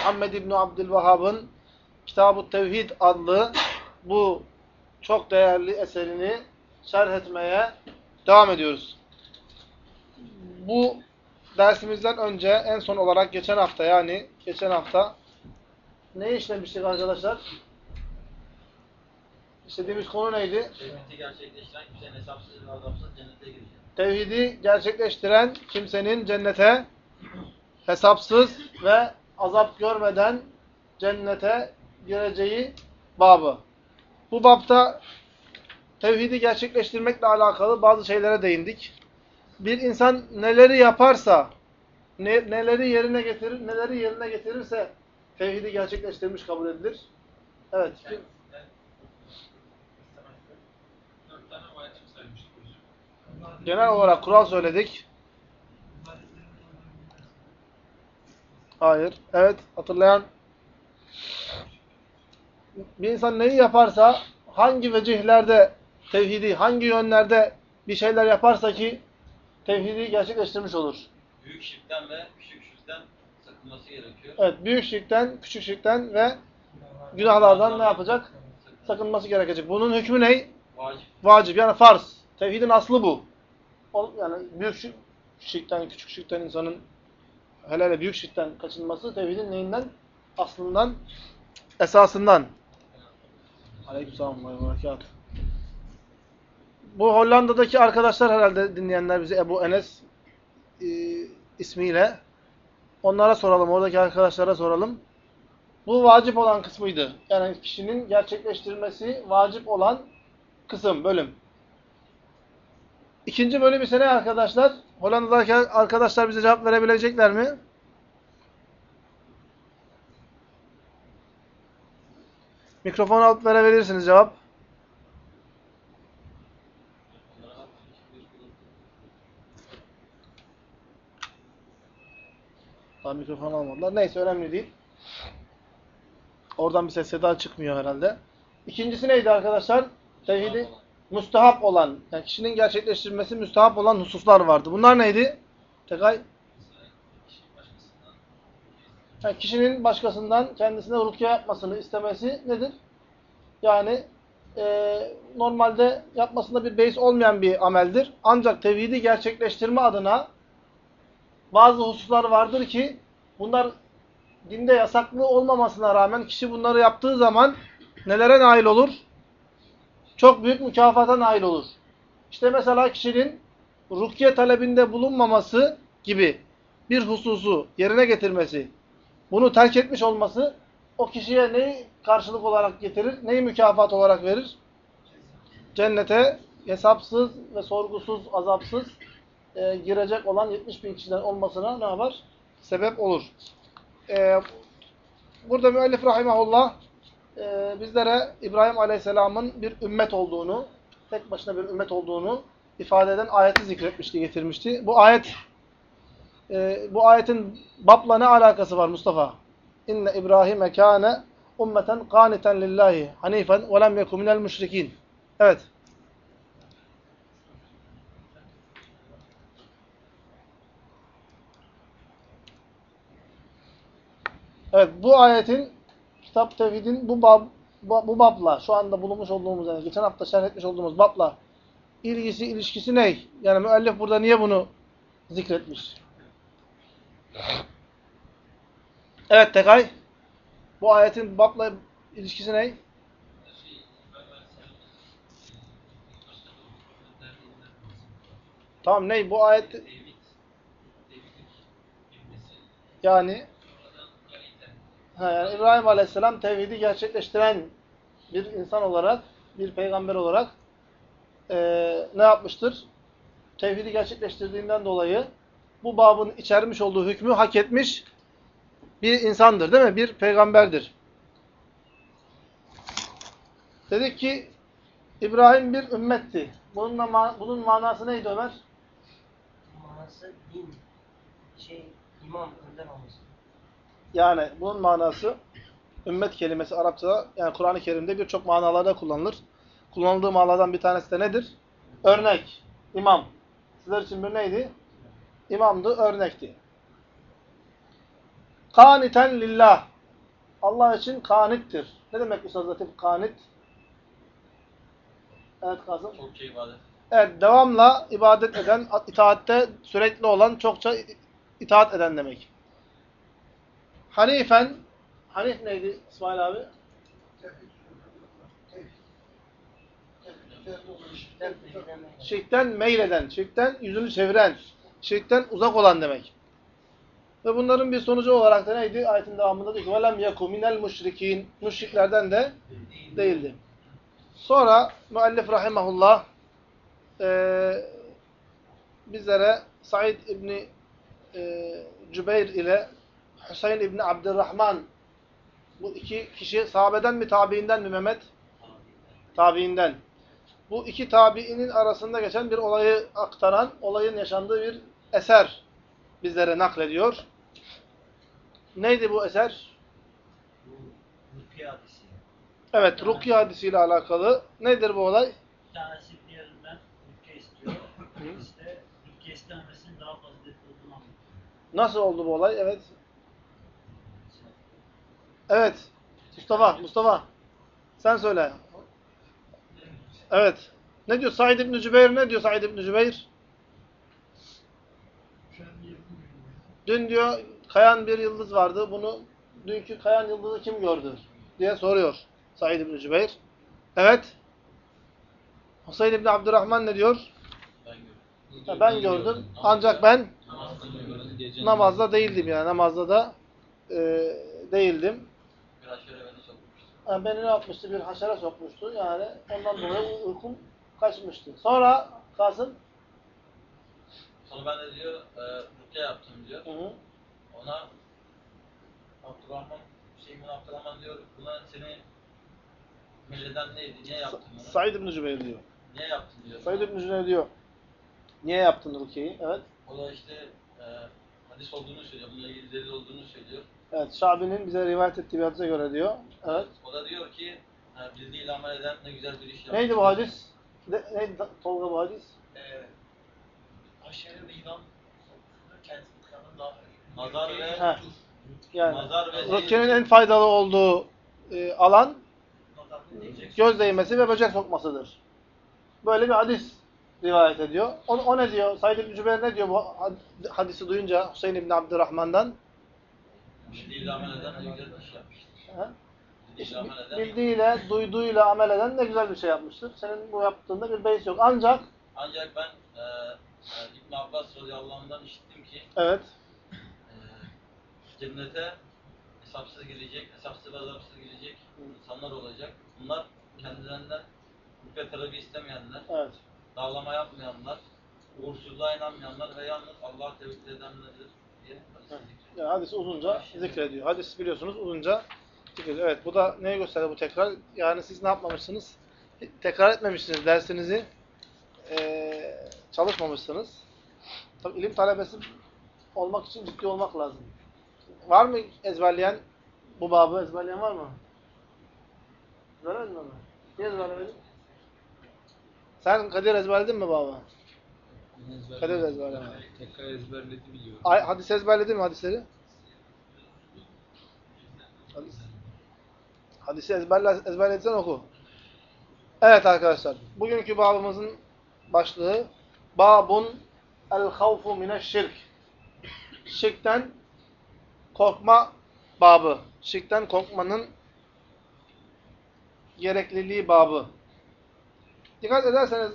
Muhammed İbni Abdülvahhab'ın Kitab-ı Tevhid adlı bu çok değerli eserini şerh etmeye devam ediyoruz. Bu dersimizden önce en son olarak geçen hafta yani geçen hafta ne işlemiştik arkadaşlar? İşlediğimiz konu neydi? Tevhidi gerçekleştiren kimsenin hesapsız ve azapsız cennete girecek. Tevhidi gerçekleştiren kimsenin cennete hesapsız ve azap görmeden cennete gireceği babı. Bu babta tevhidi gerçekleştirmekle alakalı bazı şeylere değindik. Bir insan neleri yaparsa, ne, neleri yerine getirir, neleri yerine getirirse tevhidi gerçekleştirmiş kabul edilir. Evet. kim-. Genel olarak kural söyledik. Hayır. Evet. Hatırlayan bir insan neyi yaparsa hangi vecihlerde tevhidi, hangi yönlerde bir şeyler yaparsa ki tevhidi gerçekleştirmiş olur. Büyük şirkten ve küçük şirkten sakınması gerekiyor. Evet. Büyük şirkten, küçük şirkten ve günahlardan ne yapacak? Sakınması gerekecek. Bunun hükmü ne? Vacip. Vacip. Yani farz. Tevhidin aslı bu. Yani büyük şirk, şirkten, küçük şirkten insanın hele hele büyük şirkten kaçınması tevhidin neyinden? Aslından, esasından. Aleykümselam ve berekatuhu. Bu Hollanda'daki arkadaşlar herhalde dinleyenler bizi Ebu Enes e, ismiyle. Onlara soralım, oradaki arkadaşlara soralım. Bu vacip olan kısmıydı. Yani kişinin gerçekleştirmesi vacip olan kısım, bölüm. İkinci bölüm ise ne arkadaşlar? Hollanda'daki arkadaşlar bize cevap verebilecekler mi? Mikrofonu alıp verebilirsiniz cevap. Daha mikrofon almadılar. Neyse önemli değil. Oradan bir ses seda çıkmıyor herhalde. İkincisi neydi arkadaşlar? Tevhidi müstahap olan, yani kişinin gerçekleştirmesi müstahap olan hususlar vardı. Bunlar neydi? Tekay? Yani kişinin başkasından kendisine rukiye yapmasını istemesi nedir? Yani e, normalde yapmasında bir beis olmayan bir ameldir. Ancak tevhidi gerçekleştirme adına bazı hususlar vardır ki bunlar dinde yasaklı olmamasına rağmen kişi bunları yaptığı zaman nelere nail olur? Çok büyük mükafata nail olur. İşte mesela kişinin rukiye talebinde bulunmaması gibi bir hususu yerine getirmesi, bunu terk etmiş olması o kişiye neyi karşılık olarak getirir, neyi mükafat olarak verir? Cennete hesapsız ve sorgusuz, azapsız e, girecek olan 70 bin kişiden olmasına ne yapar? Sebep olur. E, burada müellif rahimahullah e, bizlere İbrahim Aleyhisselam'ın bir ümmet olduğunu, tek başına bir ümmet olduğunu ifade eden ayeti zikretmişti, getirmişti. Bu ayet e, bu ayetin babla ne alakası var Mustafa? İnne İbrahim'e kâne ummeten qaniten lillahi hanifen ve lem yekun minel müşrikin. Evet. Evet bu ayetin kitap tevhidin bu bab bu, babla şu anda bulunmuş olduğumuz yani geçen hafta şerh etmiş olduğumuz babla ilgisi ilişkisi ne? Yani müellif burada niye bunu zikretmiş? Evet Tekay. Bu ayetin babla ilişkisi ne? Tamam ne? Bu ayet yani yani İbrahim Aleyhisselam tevhidi gerçekleştiren bir insan olarak, bir peygamber olarak eee, ne yapmıştır? Tevhidi gerçekleştirdiğinden dolayı bu babın içermiş olduğu hükmü hak etmiş bir insandır değil mi? Bir peygamberdir. Dedik ki İbrahim bir ümmetti. Bununla ma bunun manası neydi Ömer? Manası din, şey, imam önden olması. Yani bunun manası ümmet kelimesi Arapçada yani Kur'an-ı Kerim'de birçok manalarda kullanılır. Kullanıldığı manalardan bir tanesi de nedir? Örnek, imam. Sizler için bir neydi? İmamdı, örnekti. Kaniten lillah. Allah için kanittir. Ne demek Üstad Latif kanit? Evet Kasım. Çokça ibadet. Evet, devamla ibadet eden, itaatte sürekli olan, çokça itaat eden demek. Hanifen, Hanif neydi İsmail abi? Şirkten meyleden, şirkten yüzünü çeviren, şirkten uzak olan demek. Ve bunların bir sonucu olarak da neydi? Ayetin devamında diyor ki وَلَمْ يَكُ مِنَ الْمُشْرِك۪ينَ Müşriklerden de değildi. Sonra müellif rahimahullah eee bizlere Said İbni eee Cübeyr ile Hüseyin İbni Abdurrahman bu iki kişi sahabeden mi tabiinden mi Mehmet? Tabiinden. Bu iki tabiinin arasında geçen bir olayı aktaran, olayın yaşandığı bir eser bizlere naklediyor. Neydi bu eser? Rukiye hadisi. Evet, Rukiye hadisiyle alakalı. Nedir bu olay? Bir tanesi diğerinden Rukiye istiyor. De Rukiye istememesinin daha faziletli olduğunu. Nasıl oldu bu olay? Evet. Evet. Mustafa, Mustafa. Sen söyle. Evet. Ne diyor Said İbni Cübeyr? Ne diyor Said İbni Cübeyr? Dün diyor kayan bir yıldız vardı. Bunu dünkü kayan yıldızı kim gördü? diye soruyor Said İbni Cübeyr. Evet. Hüseyin İbni Abdurrahman ne diyor? Ben gördüm. Ha, ben gördüm. Ancak ben namazda değildim yani. Namazda da e, değildim. Yani beni ne yapmıştı? Bir haşere sokmuştu. Yani ondan dolayı uykum kaçmıştı. Sonra Kasım Sonra ben de diyor, e, rükye yaptım diyor. hı hı, Ona Abdurrahman, bin Abdurrahman diyor, buna seni milleden neydi, niye yaptın bunu? Said İbni Cübeyr diyor. Niye yaptın diyor. Said İbni Cübeyr diyor. Niye yaptın Rukiye'yi? Evet. O da işte e, hadis olduğunu söylüyor, bununla ilgili delil olduğunu söylüyor. Evet. Şabi'nin bize rivayet ettiği bir hadise göre diyor. Evet. O da diyor ki, bildiğiyle amel eden ne güzel bir iş yapmış. Neydi bu hadis? Ne, neydi Tolga bu hadis? Ee, aşırı ve yılan kendisi kıranın daha Nazar ve Heh. Yani Nazar ve Rukiye'nin en faydalı olduğu e, alan göz değmesi ve böcek sokmasıdır. Böyle bir hadis rivayet ediyor. O, o ne diyor? Said İbni Cübeyr ne diyor bu had- hadisi duyunca Hüseyin İbni Abdurrahman'dan? Bildiğiyle amel eden ne güzel bir iş yapmıştır. Ha? Bildiğiyle duyduğuyla amel eden ne güzel bir şey yapmıştır. Senin bu yaptığında bir beis yok. Ancak, Ancak ben e, e, İbn Abbas radıyallahu anh'dan işittim ki evet, e, cennete hesapsız girecek, hesapsız ve azapsız girecek insanlar olacak. Bunlar kendilerinden rükû talebi istemeyenler, evet. dağlama yapmayanlar, uğursuzluğa inanmayanlar ve yalnız Allah'a tevekkül edenlerdir hadis. Yani hadisi uzunca zikrediyor. Hadis biliyorsunuz uzunca zikrediyor. Evet, bu da neye gösteriyor bu tekrar? Yani siz ne yapmamışsınız? Tekrar etmemişsiniz dersinizi. Ee, çalışmamışsınız. Tabii ilim talebesi olmak için ciddi olmak lazım. Var mı ezberleyen? Bu babı ezberleyen var mı? Ezberledin mi? Niye ezberlemedin? Sen Kadir ezberledin mi baba? Kadir ezberlemedi. Tekrar ezberledi biliyorum. Ay, hadis ezberledin mi hadisleri? Hadis. Hadisi ezberle, ezberlediysen oku. Evet arkadaşlar. Bugünkü babımızın başlığı Babun el havfu mineşşirk. Şirkten korkma babı. Şirkten korkmanın gerekliliği babı. Dikkat ederseniz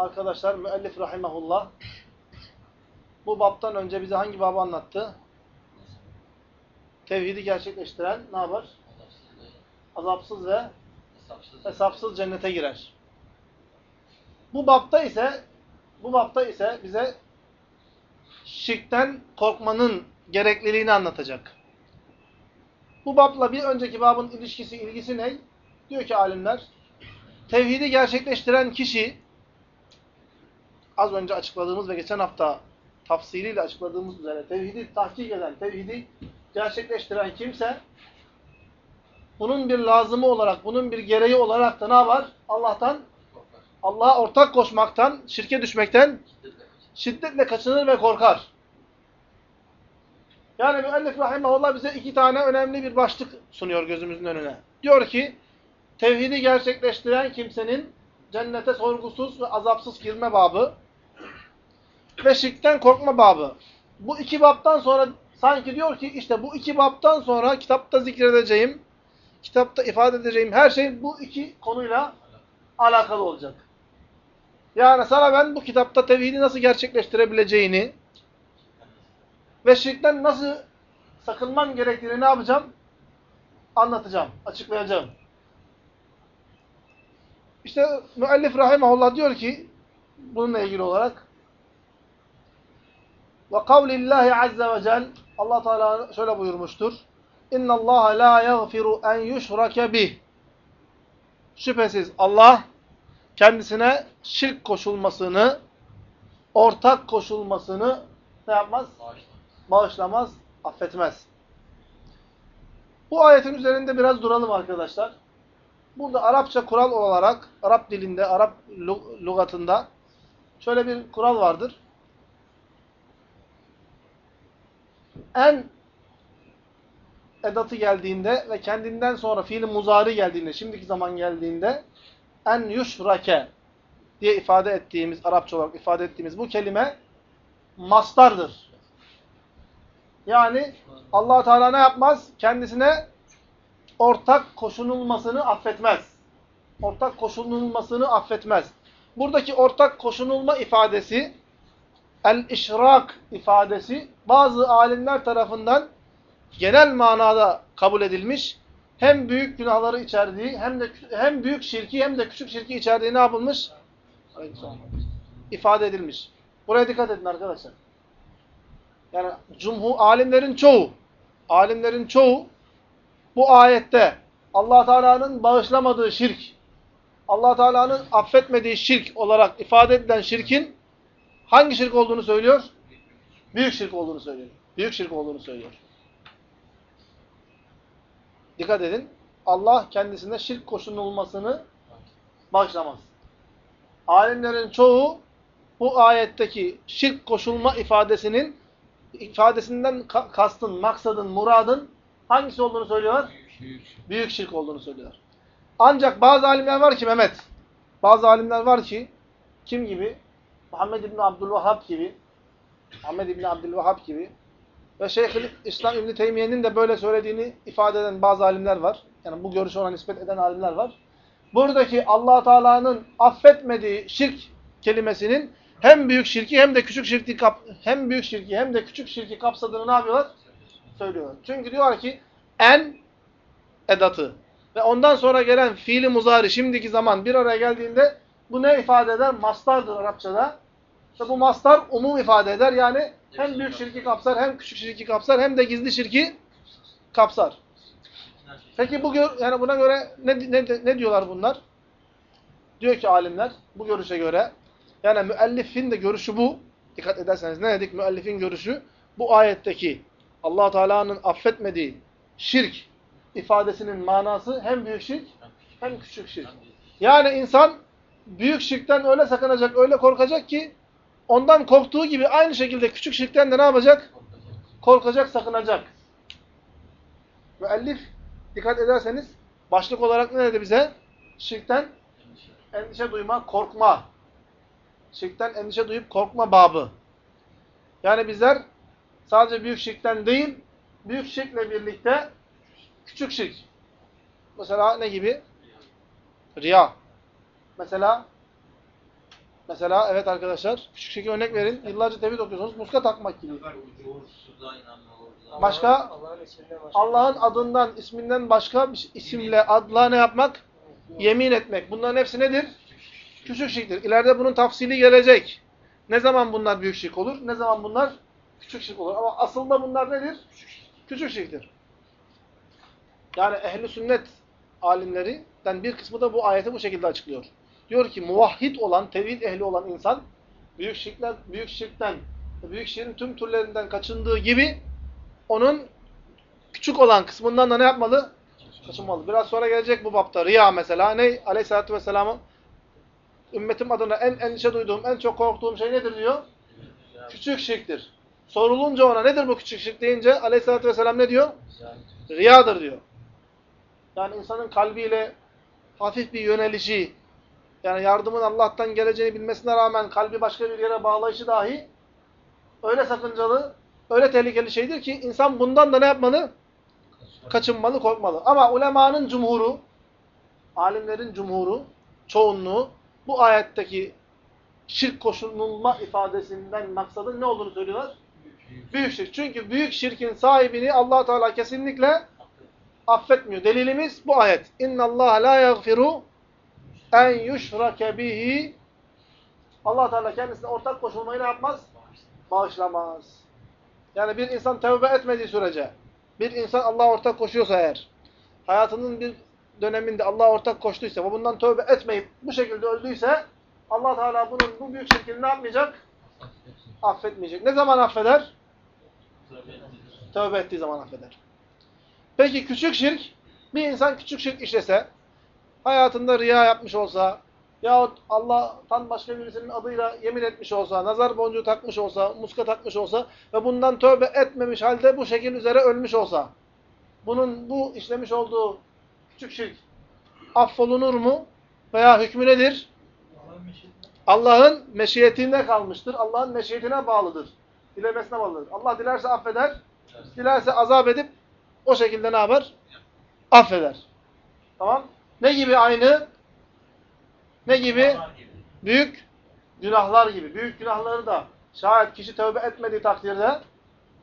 arkadaşlar müellif rahimahullah bu babtan önce bize hangi babı anlattı? Tevhidi gerçekleştiren ne yapar? Azapsız ve Hesapsız. cennete girer. Bu babta ise bu babta ise bize şirkten korkmanın gerekliliğini anlatacak. Bu babla bir önceki babın ilişkisi, ilgisi ne? Diyor ki alimler, tevhidi gerçekleştiren kişi, az önce açıkladığımız ve geçen hafta tafsiliyle açıkladığımız üzere tevhidi tahkik eden, tevhidi gerçekleştiren kimse, bunun bir lazımı olarak, bunun bir gereği olarak da ne yapar? Allah'tan. Allah'a ortak koşmaktan, şirke düşmekten şiddetle kaçınır ve korkar. Yani müellif rahimahullah bize iki tane önemli bir başlık sunuyor gözümüzün önüne. Diyor ki, tevhidi gerçekleştiren kimsenin cennete sorgusuz ve azapsız girme babı ve şirkten korkma babı. Bu iki babtan sonra sanki diyor ki işte bu iki babtan sonra kitapta zikredeceğim, kitapta ifade edeceğim her şey bu iki konuyla alakalı olacak. Yani sana ben bu kitapta tevhidi nasıl gerçekleştirebileceğini ve şirkten nasıl sakınman gerektiğini ne yapacağım? Anlatacağım, açıklayacağım. İşte müellif rahimahullah diyor ki bununla ilgili olarak ve kavlillahi azze ve cel Allah Teala şöyle buyurmuştur. İnna Allah la yaghfiru en yushrake bih. Şüphesiz Allah kendisine şirk koşulmasını, ortak koşulmasını ne yapmaz? Bağışlamaz. Bağışlamaz, affetmez. Bu ayetin üzerinde biraz duralım arkadaşlar. Burada Arapça kural olarak, Arap dilinde, Arap lu- lügatında şöyle bir kural vardır. En edatı geldiğinde ve kendinden sonra fiil muzari geldiğinde, şimdiki zaman geldiğinde en yuşrake diye ifade ettiğimiz, Arapça olarak ifade ettiğimiz bu kelime mastardır. Yani allah Teala ne yapmaz? Kendisine ortak koşunulmasını affetmez. Ortak koşunulmasını affetmez. Buradaki ortak koşunulma ifadesi, el-işrak ifadesi bazı alimler tarafından genel manada kabul edilmiş. Hem büyük günahları içerdiği, hem de hem büyük şirki hem de küçük şirki içerdiği ne yapılmış? ifade edilmiş. Buraya dikkat edin arkadaşlar. Yani cumhur alimlerin çoğu, alimlerin çoğu bu ayette Allah Teala'nın bağışlamadığı şirk, Allah Teala'nın affetmediği şirk olarak ifade edilen şirkin hangi şirk olduğunu söylüyor? Büyük şirk olduğunu söylüyor. Büyük şirk olduğunu söylüyor. Dikkat edin. Allah kendisine şirk koşulmasını bağışlamaz. Alimlerin çoğu bu ayetteki şirk koşulma ifadesinin ifadesinden ka kastın, maksadın, muradın hangisi olduğunu söylüyorlar? Büyük. Büyük şirk olduğunu söylüyorlar. Ancak bazı alimler var ki Mehmet, bazı alimler var ki kim gibi? Muhammed İbni Abdülvahhab gibi, Muhammed İbni Abdülvahhab gibi ve Şeyh İslam İbni Teymiye'nin de böyle söylediğini ifade eden bazı alimler var. Yani bu görüşe ona nispet eden alimler var. Buradaki allah Teala'nın affetmediği şirk kelimesinin hem büyük şirki hem de küçük şirki kap hem büyük şirki hem de küçük şirki kapsadığını ne yapıyorlar? Söylüyorlar. Çünkü diyorlar ki en edatı ve ondan sonra gelen fiili muzari şimdiki zaman bir araya geldiğinde bu ne ifade eder? Mastardır Arapçada. İşte bu mastar umum ifade eder. Yani hem büyük şirki kapsar, hem küçük şirki kapsar, hem de gizli şirki kapsar. Peki bu yani buna göre ne, ne, ne diyorlar bunlar? Diyor ki alimler bu görüşe göre yani müellifin de görüşü bu. Dikkat ederseniz ne dedik müellifin görüşü? Bu ayetteki allah Teala'nın affetmediği şirk ifadesinin manası hem büyük şirk hem küçük şirk. Yani insan büyük şirkten öyle sakınacak, öyle korkacak ki ondan korktuğu gibi aynı şekilde küçük şirkten de ne yapacak? Korkacak, sakınacak. Müellif dikkat ederseniz başlık olarak ne dedi bize? Şirkten endişe duyma, korkma. Şirkten endişe duyup korkma babı. Yani bizler sadece büyük şirkten değil, büyük şirkle birlikte küçük şirk. Mesela ne gibi? Riya. Mesela mesela evet arkadaşlar küçük şirke örnek verin. Yıllarca tevhid okuyorsunuz. Muska takmak gibi. Başka? Allah'ın başka. Allah'ın adından, isminden başka bir isimle, adla ne yapmak? Yemin etmek. Bunların hepsi nedir? Küçük şirktir. İleride bunun tafsili gelecek. Ne zaman bunlar büyük şirk olur? Ne zaman bunlar küçük şirk olur? Ama aslında bunlar nedir? Küçük şirktir. Yani ehli sünnet alimlerinden bir kısmı da bu ayeti bu şekilde açıklıyor. Diyor ki muvahhid olan, tevhid ehli olan insan büyük şirkler, büyük şirkten, büyük şirkin tüm türlerinden kaçındığı gibi onun küçük olan kısmından da ne yapmalı? Kaçınmalı. Biraz sonra gelecek bu bapta. Riya mesela. Ne? Aleyhisselatü Vesselam'ın ümmetim adına en endişe duyduğum, en çok korktuğum şey nedir diyor? Küçük şirktir. Sorulunca ona nedir bu küçük şirk deyince Aleyhisselatü Vesselam ne diyor? Riyadır diyor. Yani insanın kalbiyle hafif bir yönelişi, yani yardımın Allah'tan geleceğini bilmesine rağmen kalbi başka bir yere bağlayışı dahi öyle sakıncalı, öyle tehlikeli şeydir ki insan bundan da ne yapmalı? Kaçınmalı, korkmalı. Ama ulemanın cumhuru, alimlerin cumhuru, çoğunluğu bu ayetteki şirk koşulma ifadesinden maksadın ne olduğunu söylüyorlar? Büyük şirk. Çünkü büyük şirkin sahibini allah Teala kesinlikle affetmiyor. Delilimiz bu ayet. İnna Allah la yaghfiru en yushrake bihi Allah Teala kendisine ortak koşulmayı ne yapmaz? Bağışlamaz. Yani bir insan tövbe etmediği sürece, bir insan Allah'a ortak koşuyorsa eğer, hayatının bir döneminde Allah'a ortak koştuysa ve bundan tövbe etmeyip bu şekilde öldüyse, Allah Teala bunun bu büyük şirkini ne yapmayacak? Affetmeyecek. Ne zaman affeder? Tövbe ettiği zaman affeder. Peki küçük şirk, bir insan küçük şirk işlese, hayatında riya yapmış olsa, yahut Allah'tan başka birisinin adıyla yemin etmiş olsa, nazar boncuğu takmış olsa, muska takmış olsa ve bundan tövbe etmemiş halde bu şekil üzere ölmüş olsa, bunun bu işlemiş olduğu küçük şirk affolunur mu? Veya hükmü nedir? Allah'ın meşiyetinde kalmıştır. Allah'ın meşiyetine bağlıdır. Dilemesine bağlıdır. Allah dilerse affeder, dilerse azap edip o şekilde ne yapar? Affeder. Tamam? Ne gibi aynı? Ne gibi? Büyük günahlar gibi. Büyük günahları da şayet kişi tövbe etmediği takdirde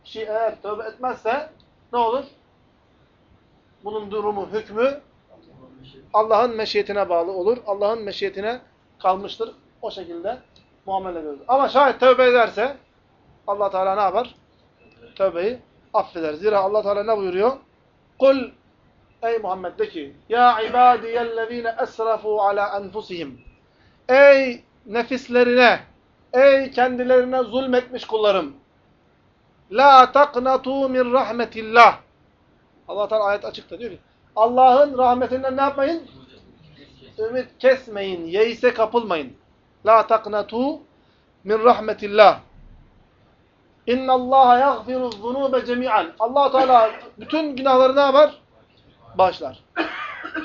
kişi eğer tövbe etmezse ne olur? Bunun durumu, hükmü Allah'ın meşiyetine bağlı olur. Allah'ın meşiyetine kalmıştır. O şekilde muamele ediyoruz. Ama şayet tövbe ederse Allah Teala ne yapar? Tövbeyi affeder. Zira Allah Teala ne buyuruyor? Kul Ey Muhammed de ki Ya ibadiyellezine esrafu ala enfusihim Ey nefislerine Ey kendilerine zulmetmiş kullarım La taqnatu min rahmetillah Allah Teala ayet açıkta diyor ki Allah'ın rahmetinden ne yapmayın? Ümit kesmeyin, yeise kapılmayın. La taqnatu min rahmetillah. İnna Allah yaghfiru zunube cemi'an. Allah Teala bütün günahları ne yapar? Bağışlar.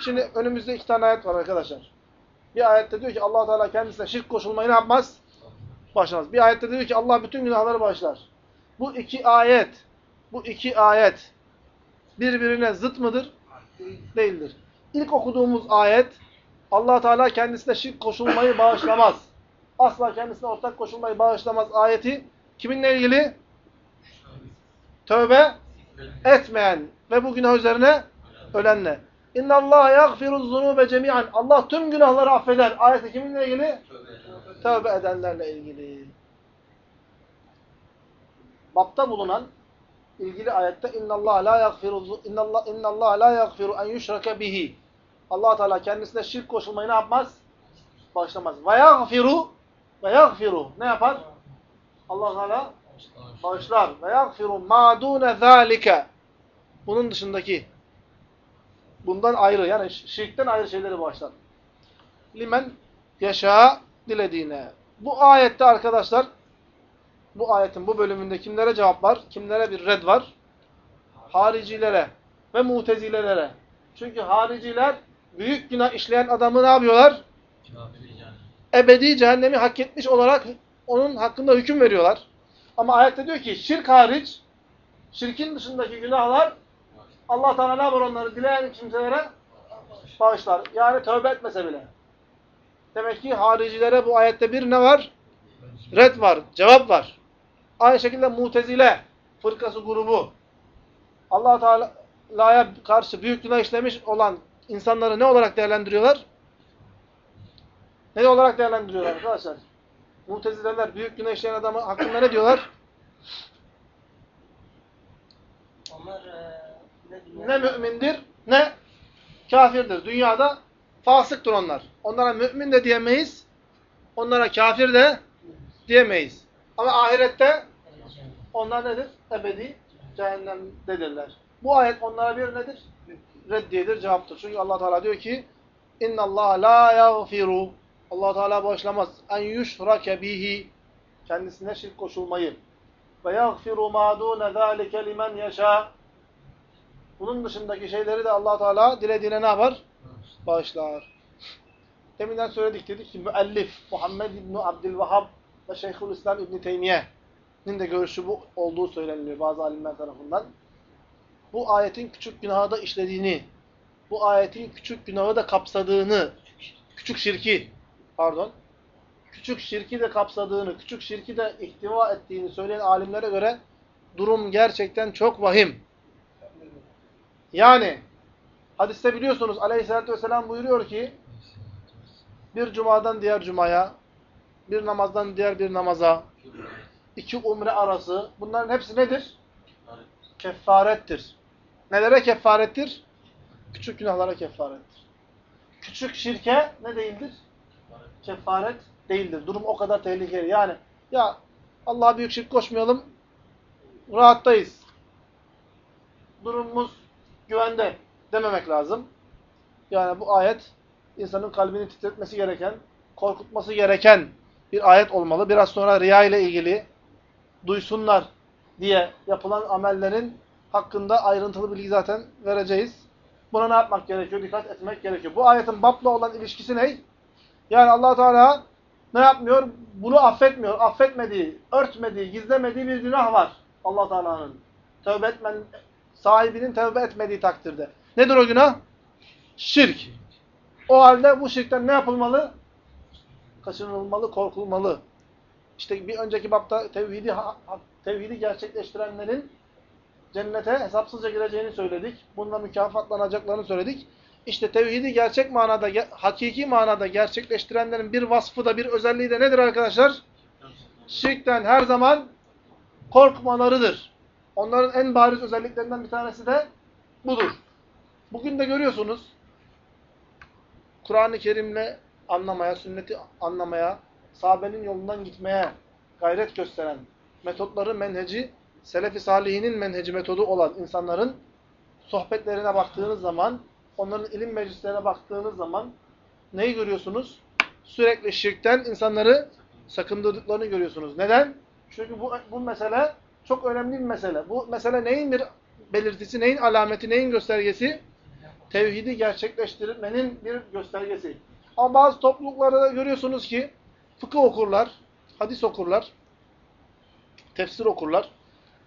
Şimdi önümüzde iki tane ayet var arkadaşlar. Bir ayette diyor ki Allah Teala kendisine şirk koşulmayı ne yapmaz? Bağışlamaz. Bir ayette diyor ki Allah bütün günahları bağışlar. Bu iki ayet, bu iki ayet birbirine zıt mıdır? Değildir. İlk okuduğumuz ayet Allah Teala kendisine şirk koşulmayı bağışlamaz. Asla kendisine ortak koşulmayı bağışlamaz ayeti kiminle ilgili? Tövbe etmeyen ve bu günah üzerine ölenle. İnna Allah yaghfiru zunube cemi'an. Allah tüm günahları affeder. Ayeti kiminle ilgili? Tövbe edenlerle ilgili. Bapta bulunan ilgili ayette inna Allah la yaghfiru inna Allah inna Allah la yaghfiru en yushraka bihi. Allah Teala kendisine şirk koşulmayı ne yapmaz? Bağışlamaz. Ve yaghfiru ve yaghfiru ne yapar? Allah Teala bağışlar. Ve yaghfiru ma dune zalike. Bunun dışındaki bundan ayrı yani şirkten ayrı şeyleri bağışlar. Limen yaşa dilediğine. Bu ayette arkadaşlar bu ayetin bu bölümünde kimlere cevap var? Kimlere bir red var? Haricilere ve mutezilelere. Çünkü hariciler büyük günah işleyen adamı ne yapıyorlar? Ebedi cehennemi hak etmiş olarak onun hakkında hüküm veriyorlar. Ama ayette diyor ki şirk hariç, şirkin dışındaki günahlar Allah Teala ne yapar onları dileyen kimselere bağışlar. Yani tövbe etmese bile. Demek ki haricilere bu ayette bir ne var? Red var, cevap var. Aynı şekilde mutezile fırkası grubu Allah Teala'ya karşı büyük günah işlemiş olan insanları ne olarak değerlendiriyorlar? Ne olarak değerlendiriyorlar arkadaşlar? Mutezileler büyük günah işleyen adamı hakkında ne diyorlar? Onlar e, ne mümindir ne kafirdir. Dünyada fasıktır onlar. Onlara mümin de diyemeyiz. Onlara kafir de diyemeyiz. Ama ahirette onlar nedir? Ebedi cehennemdedirler. Bu ayet onlara bir nedir? Reddiyedir, cevaptır. Çünkü Allah Teala diyor ki: "İnna Allah la yaghfiru." Allah Teala bağışlamaz. En yushrake bihi kendisine şirk koşulmayı. Ve yaghfiru ma dun zalika limen. Bunun dışındaki şeyleri de Allah Teala dilediğine ne yapar? Bağışlar. Deminden söyledik dedik ki müellif Muhammed İbni Abdülvahhab ve Şeyhülislam İbni Teymiye'nin de görüşü bu olduğu söyleniliyor bazı alimler tarafından. Bu ayetin küçük günahı da işlediğini, bu ayetin küçük günahı da kapsadığını, küçük şirki, pardon, küçük şirki de kapsadığını, küçük şirki de ihtiva ettiğini söyleyen alimlere göre durum gerçekten çok vahim. Yani hadiste biliyorsunuz aleyhissalatü vesselam buyuruyor ki bir cumadan diğer cumaya, bir namazdan diğer bir namaza, iki umre arası bunların hepsi nedir? Kefarettir. Nelere kefarettir? Küçük günahlara kefarettir. Küçük şirke ne değildir? Kefaret değildir. Durum o kadar tehlikeli. Yani ya Allah'a büyük şirk koşmayalım, rahattayız. Durumumuz güvende dememek lazım. Yani bu ayet insanın kalbini titretmesi gereken, korkutması gereken bir ayet olmalı. Biraz sonra riya ile ilgili duysunlar diye yapılan amellerin hakkında ayrıntılı bilgi zaten vereceğiz. Buna ne yapmak gerekiyor? Dikkat etmek gerekiyor. Bu ayetin babla olan ilişkisi ne? Yani allah Teala ne yapmıyor? Bunu affetmiyor. Affetmediği, örtmediği, gizlemediği bir günah var allah Teala'nın. Tövbe etmen, sahibinin tövbe etmediği takdirde. Nedir o günah? Şirk. O halde bu şirkten ne yapılmalı? Kaçınılmalı, korkulmalı. İşte bir önceki bapta tevhidi, tevhidi gerçekleştirenlerin cennete hesapsızca gireceğini söyledik. Bununla mükafatlanacaklarını söyledik. İşte tevhidi gerçek manada, hakiki manada gerçekleştirenlerin bir vasfı da bir özelliği de nedir arkadaşlar? Şirkten her zaman korkmalarıdır. Onların en bariz özelliklerinden bir tanesi de budur. Bugün de görüyorsunuz Kur'an-ı Kerim'le anlamaya, sünneti anlamaya, sahabenin yolundan gitmeye gayret gösteren metotları, menheci, Selefi Salihinin menheci metodu olan insanların sohbetlerine baktığınız zaman, onların ilim meclislerine baktığınız zaman neyi görüyorsunuz? Sürekli şirkten insanları sakındırdıklarını görüyorsunuz. Neden? Çünkü bu, bu mesele çok önemli bir mesele. Bu mesele neyin bir belirtisi, neyin alameti, neyin göstergesi? Tevhidi gerçekleştirmenin bir göstergesi. Ama bazı topluluklarda görüyorsunuz ki fıkıh okurlar, hadis okurlar, tefsir okurlar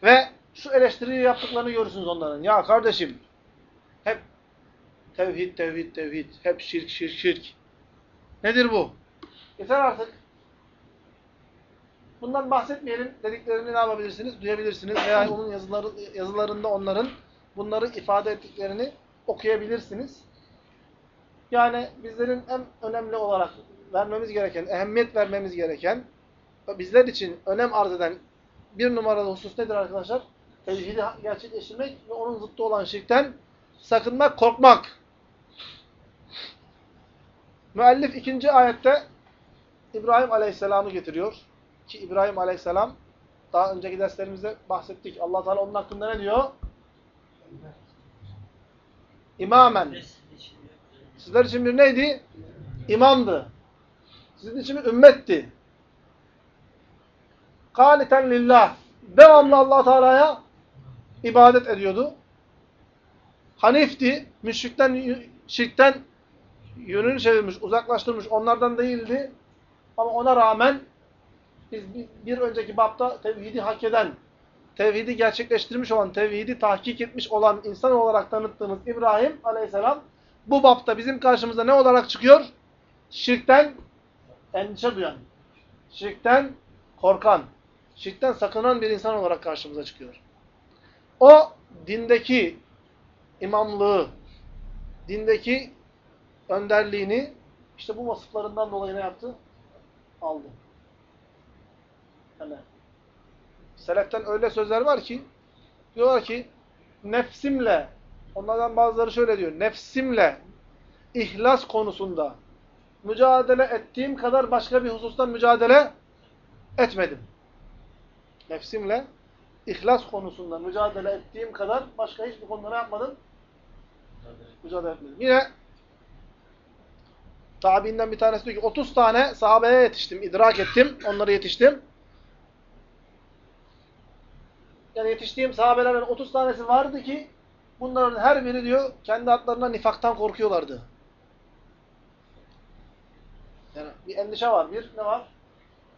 ve şu eleştiriyi yaptıklarını görürsünüz onların. Ya kardeşim hep tevhid, tevhid, tevhid, hep şirk, şirk, şirk. Nedir bu? Yeter artık. Bundan bahsetmeyelim dediklerini ne yapabilirsiniz? Duyabilirsiniz veya onun yazıları, yazılarında onların bunları ifade ettiklerini okuyabilirsiniz. Yani bizlerin en önemli olarak vermemiz gereken, ehemmiyet vermemiz gereken, bizler için önem arz eden bir numaralı husus nedir arkadaşlar? Tevhidi gerçekleştirmek ve onun zıttı olan şirkten sakınmak, korkmak. Müellif ikinci ayette İbrahim Aleyhisselam'ı getiriyor. Ki İbrahim Aleyhisselam daha önceki derslerimizde bahsettik. Allah Teala onun hakkında ne diyor? İmamen. Sizler için bir neydi? İmamdı. Sizin için bir ümmetti. Kaniten lillah. Devamlı allah Teala'ya ibadet ediyordu. Hanifti. Müşrikten, şirkten yönünü çevirmiş, uzaklaştırmış. Onlardan değildi. Ama ona rağmen biz bir, önceki bapta tevhidi hak eden, tevhidi gerçekleştirmiş olan, tevhidi tahkik etmiş olan insan olarak tanıttığımız İbrahim aleyhisselam bu bapta bizim karşımıza ne olarak çıkıyor? Şirkten endişe duyan, şirkten korkan, şirkten sakınan bir insan olarak karşımıza çıkıyor. O dindeki imamlığı, dindeki önderliğini işte bu vasıflarından dolayı ne yaptı? Aldı. Yani Seleften öyle sözler var ki diyorlar ki nefsimle onlardan bazıları şöyle diyor. Nefsimle ihlas konusunda mücadele ettiğim kadar başka bir husustan mücadele etmedim. Nefsimle ihlas konusunda mücadele ettiğim kadar başka hiçbir konuda yapmadım? Mücadele etmedim. Yine tabiinden bir tanesi diyor ki 30 tane sahabeye yetiştim, idrak ettim, onlara yetiştim. Yani yetiştiğim sahabelerin 30 tanesi vardı ki bunların her biri diyor kendi adlarına nifaktan korkuyorlardı. Yani bir endişe var, bir ne var?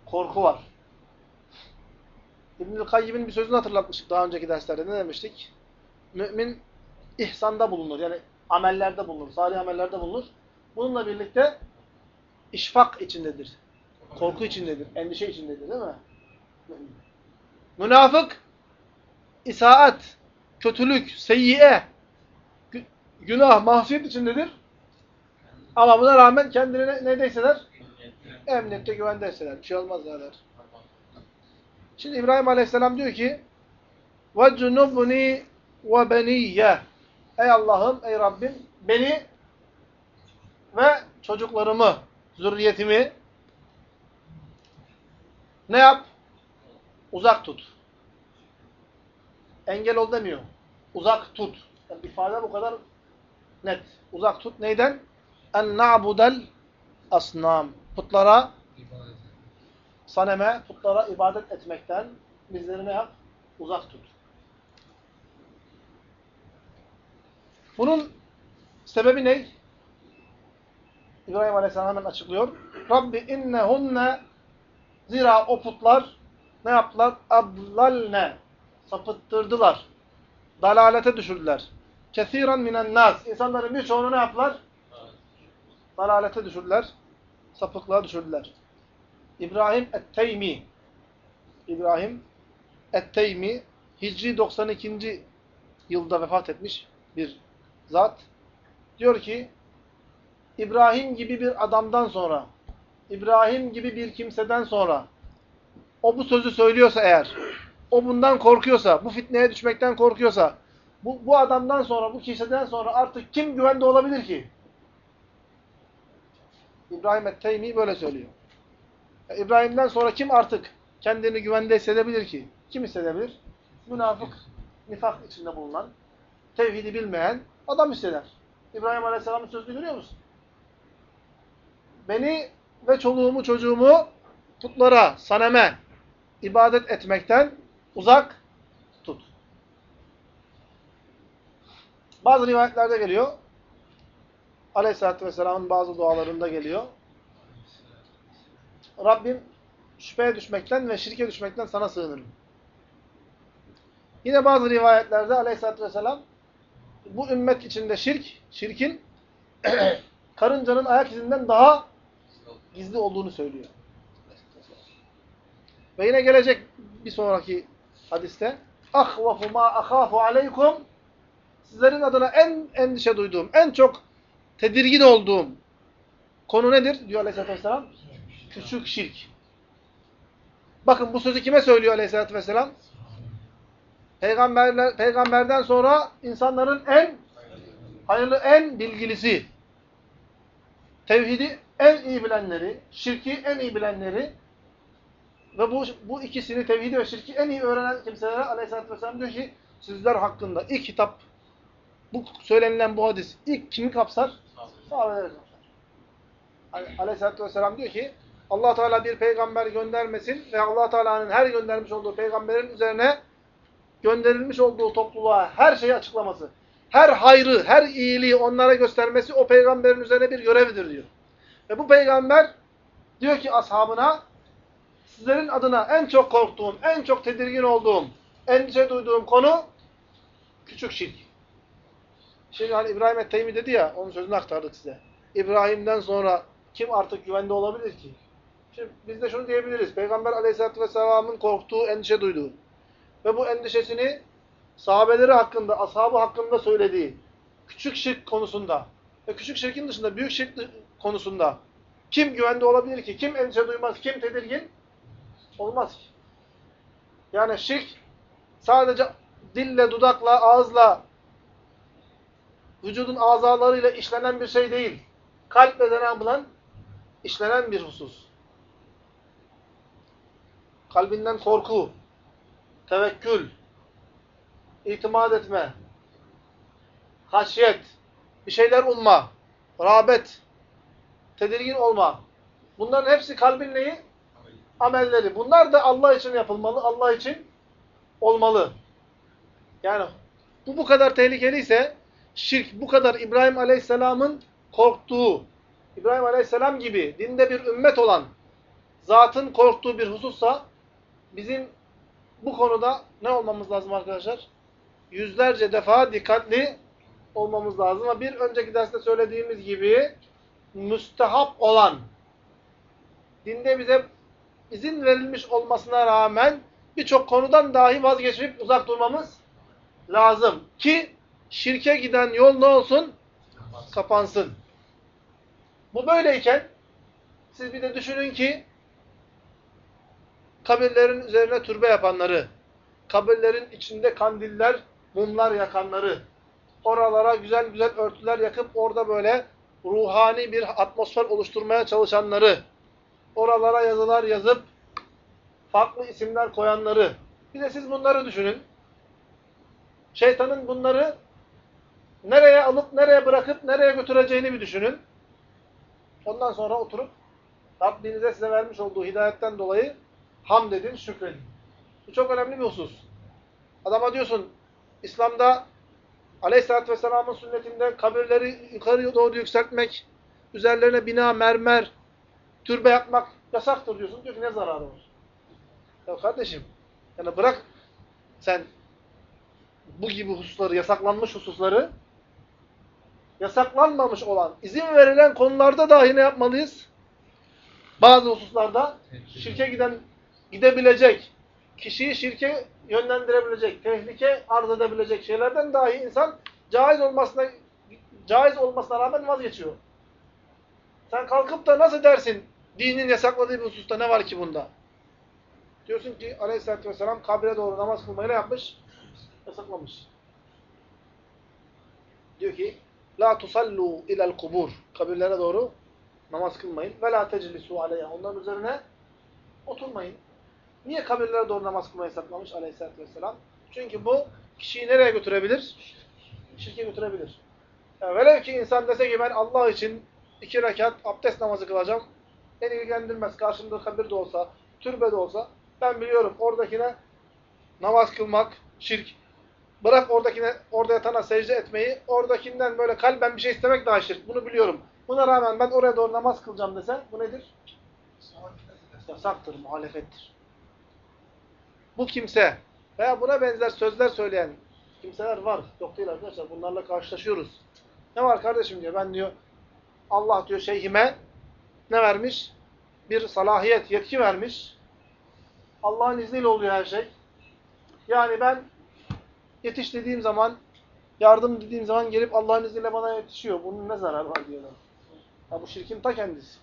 Korku var. İbnül Kayyim'in bir sözünü hatırlatmıştık daha önceki derslerde. Ne demiştik? Mümin ihsanda bulunur. Yani amellerde bulunur. Salih amellerde bulunur. Bununla birlikte işfak içindedir. Korku içindedir. Endişe içindedir değil mi? Münafık isaat, kötülük, seyyiye, gü- günah, mahsiyet içindedir. Ama buna rağmen kendini ne, ne deseler? Emniyette, güvende deseler. Bir şey olmaz derler. Şimdi İbrahim Aleyhisselam diyor ki وَجُنُبْنِي وَبَنِيَّ Ey Allah'ım, ey Rabbim beni ve çocuklarımı, zürriyetimi ne yap? Uzak tut. Engel ol demiyor. Uzak tut. Yani ifade bu kadar net. Uzak tut. Neyden? En na'budel asnam. Putlara saneme, putlara ibadet etmekten bizleri ne yap? Uzak tut. Bunun sebebi ne? İbrahim Aleyhisselam hemen açıklıyor. Rabbi innehunne zira o putlar ne yaptılar? Adlalne sapıttırdılar. Dalalete düşürdüler. Kesiran minen nas. İnsanların birçoğunu ne yaptılar? Dalalete düşürdüler. Sapıklığa düşürdüler. İbrahim Et-Teymi İbrahim Et-Teymi Hicri 92. yılda vefat etmiş bir zat. Diyor ki İbrahim gibi bir adamdan sonra İbrahim gibi bir kimseden sonra o bu sözü söylüyorsa eğer o bundan korkuyorsa, bu fitneye düşmekten korkuyorsa bu, bu adamdan sonra, bu kişiden sonra artık kim güvende olabilir ki? İbrahim Et-Teymi böyle söylüyor. E, İbrahim'den sonra kim artık kendini güvende hissedebilir ki? Kim hissedebilir? Münafık, nifak içinde bulunan, tevhidi bilmeyen adam hisseder. İbrahim Aleyhisselam'ın sözünü görüyor musun? Beni ve çoluğumu, çocuğumu putlara, saneme ibadet etmekten uzak tut. Bazı rivayetlerde geliyor. Aleyhisselatü Vesselam'ın bazı dualarında geliyor. Rabbim şüpheye düşmekten ve şirke düşmekten sana sığınırım. Yine bazı rivayetlerde Aleyhisselatü Vesselam bu ümmet içinde şirk, şirkin karıncanın ayak izinden daha gizli olduğunu söylüyor. Ve yine gelecek bir sonraki hadiste ahvafu ma akhafu aleykum sizlerin adına en endişe duyduğum, en çok tedirgin olduğum konu nedir? diyor Aleyhisselatü Vesselam. Küçük şirk. Bakın bu sözü kime söylüyor Aleyhisselatü Vesselam? Peygamberler, peygamberden sonra insanların en hayırlı, en bilgilisi, tevhidi en iyi bilenleri, şirki en iyi bilenleri ve bu, bu ikisini, tevhidi ve şirki en iyi öğrenen kimselere Aleyhisselatü Vesselam diyor ki, sizler hakkında ilk hitap bu söylenilen bu hadis ilk kimi kapsar? Sahabeleri kapsar. Ale- Aleyhisselatü Vesselam diyor ki allah Teala bir peygamber göndermesin ve allah Teala'nın her göndermiş olduğu peygamberin üzerine gönderilmiş olduğu topluluğa her şeyi açıklaması. Her hayrı, her iyiliği onlara göstermesi o peygamberin üzerine bir görevdir diyor. Ve bu peygamber diyor ki ashabına sizlerin adına en çok korktuğum, en çok tedirgin olduğum, endişe duyduğum konu küçük şirk. Şimdi hani İbrahim Etteymi dedi ya, onun sözünü aktardık size. İbrahim'den sonra kim artık güvende olabilir ki? Şimdi biz de şunu diyebiliriz. Peygamber aleyhissalatü vesselamın korktuğu, endişe duyduğu ve bu endişesini sahabeleri hakkında, ashabı hakkında söylediği küçük şirk konusunda ve küçük şirkin dışında büyük şirk konusunda kim güvende olabilir ki? Kim endişe duymaz? Kim tedirgin? Olmaz ki. Yani şirk sadece dille, dudakla, ağızla, vücudun azalarıyla işlenen bir şey değil. Kalple de ne yapılan? İşlenen bir husus. Kalbinden korku, tevekkül, itimat etme, haşyet, bir şeyler umma, rağbet, tedirgin olma. Bunların hepsi kalbin neyi? Amelleri. Bunlar da Allah için yapılmalı, Allah için olmalı. Yani bu bu kadar tehlikeliyse, şirk bu kadar İbrahim Aleyhisselam'ın korktuğu, İbrahim Aleyhisselam gibi dinde bir ümmet olan zatın korktuğu bir husussa bizim bu konuda ne olmamız lazım arkadaşlar? Yüzlerce defa dikkatli olmamız lazım. Ama bir önceki derste söylediğimiz gibi müstehap olan, dinde bize izin verilmiş olmasına rağmen birçok konudan dahi vazgeçip uzak durmamız lazım. Ki şirke giden yol ne olsun? Kapansın. Bu böyleyken siz bir de düşünün ki kabirlerin üzerine türbe yapanları, kabirlerin içinde kandiller, mumlar yakanları, oralara güzel güzel örtüler yakıp orada böyle ruhani bir atmosfer oluşturmaya çalışanları, oralara yazılar yazıp farklı isimler koyanları. Bir de siz bunları düşünün. Şeytanın bunları nereye alıp, nereye bırakıp, nereye götüreceğini bir düşünün. Ondan sonra oturup Rabbinize size vermiş olduğu hidayetten dolayı hamd edin, şükredin. Bu çok önemli bir husus. Adama diyorsun, İslam'da Aleyhisselatü Vesselam'ın sünnetinde kabirleri yukarı doğru yükseltmek, üzerlerine bina, mermer, türbe yapmak yasaktır diyorsun. Diyor ki ne zararı var? Ya kardeşim, yani bırak sen bu gibi hususları, yasaklanmış hususları, yasaklanmamış olan, izin verilen konularda dahi ne yapmalıyız? Bazı hususlarda şirke giden, gidebilecek, kişiyi şirke yönlendirebilecek, tehlike arz edebilecek şeylerden dahi insan caiz olmasına caiz olmasına rağmen vazgeçiyor. Sen kalkıp da nasıl dersin dinin yasakladığı bir hususta ne var ki bunda? Diyorsun ki aleyhissalatü vesselam kabre doğru namaz kılmayı ne yapmış? Yasaklamış. Diyor ki La tusallu ilel kubur. Kabirlere doğru namaz kılmayın. Ve la teclisu aleyha. Onların üzerine oturmayın. Niye kabirlere doğru namaz kılmayı yasaklamış aleyhissalatü vesselam? Çünkü bu kişiyi nereye götürebilir? Şirke götürebilir. Yani velev ki insan dese ki ben Allah için iki rekat abdest namazı kılacağım. Beni ilgilendirmez. Karşımda kabir de olsa, türbe de olsa ben biliyorum oradakine namaz kılmak şirk. Bırak oradakine, orada yatana secde etmeyi, oradakinden böyle kalben bir şey istemek daha şirk. Bunu biliyorum. Buna rağmen ben oraya doğru namaz kılacağım desen bu nedir? Yasaktır, muhalefettir. Bu kimse veya buna benzer sözler söyleyen kimseler var. Yok değil arkadaşlar. Bunlarla karşılaşıyoruz. Ne var kardeşim diyor. Ben diyor Allah diyor şeyhime ne vermiş? Bir salahiyet, yetki vermiş. Allah'ın izniyle oluyor her şey. Yani ben yetiş dediğim zaman, yardım dediğim zaman gelip Allah'ın izniyle bana yetişiyor. Bunun ne zararı var diyorlar. Ya bu şirkin ta kendisi.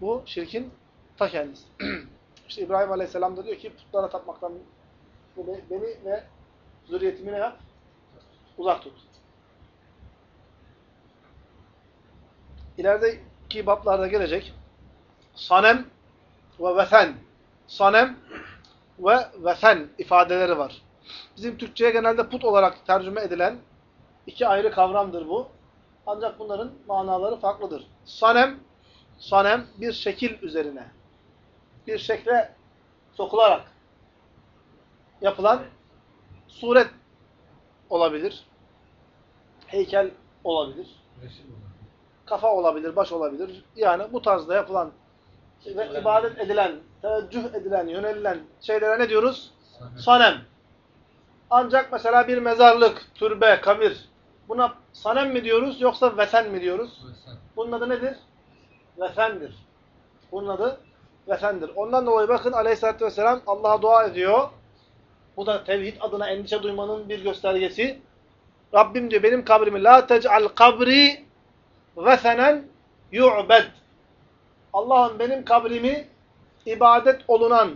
Bu şirkin ta kendisi. işte İbrahim Aleyhisselam da diyor ki putlara tapmaktan beni, ve zürriyetimi ne yap? Uzak tut. İlerideki bablarda gelecek. Sanem ve vesen. Sanem ve vesen ifadeleri var. Bizim Türkçe'ye genelde put olarak tercüme edilen iki ayrı kavramdır bu. Ancak bunların manaları farklıdır. Sanem, sanem bir şekil üzerine, bir şekle sokularak yapılan suret olabilir. Heykel olabilir. Kafa olabilir, baş olabilir. Yani bu tarzda yapılan ve ibadet edilen, teveccüh edilen, yönelilen şeylere ne diyoruz? Sanem. Ancak mesela bir mezarlık, türbe, kabir. Buna sanem mi diyoruz yoksa vesen mi diyoruz? Bunun adı nedir? Vesendir. Bunun adı vesendir. Ondan dolayı bakın aleyhissalatü vesselam Allah'a dua ediyor. Bu da tevhid adına endişe duymanın bir göstergesi. Rabbim diyor benim kabrimi la tec'al kabri vesenen yu'bed. Allah'ım benim kabrimi ibadet olunan,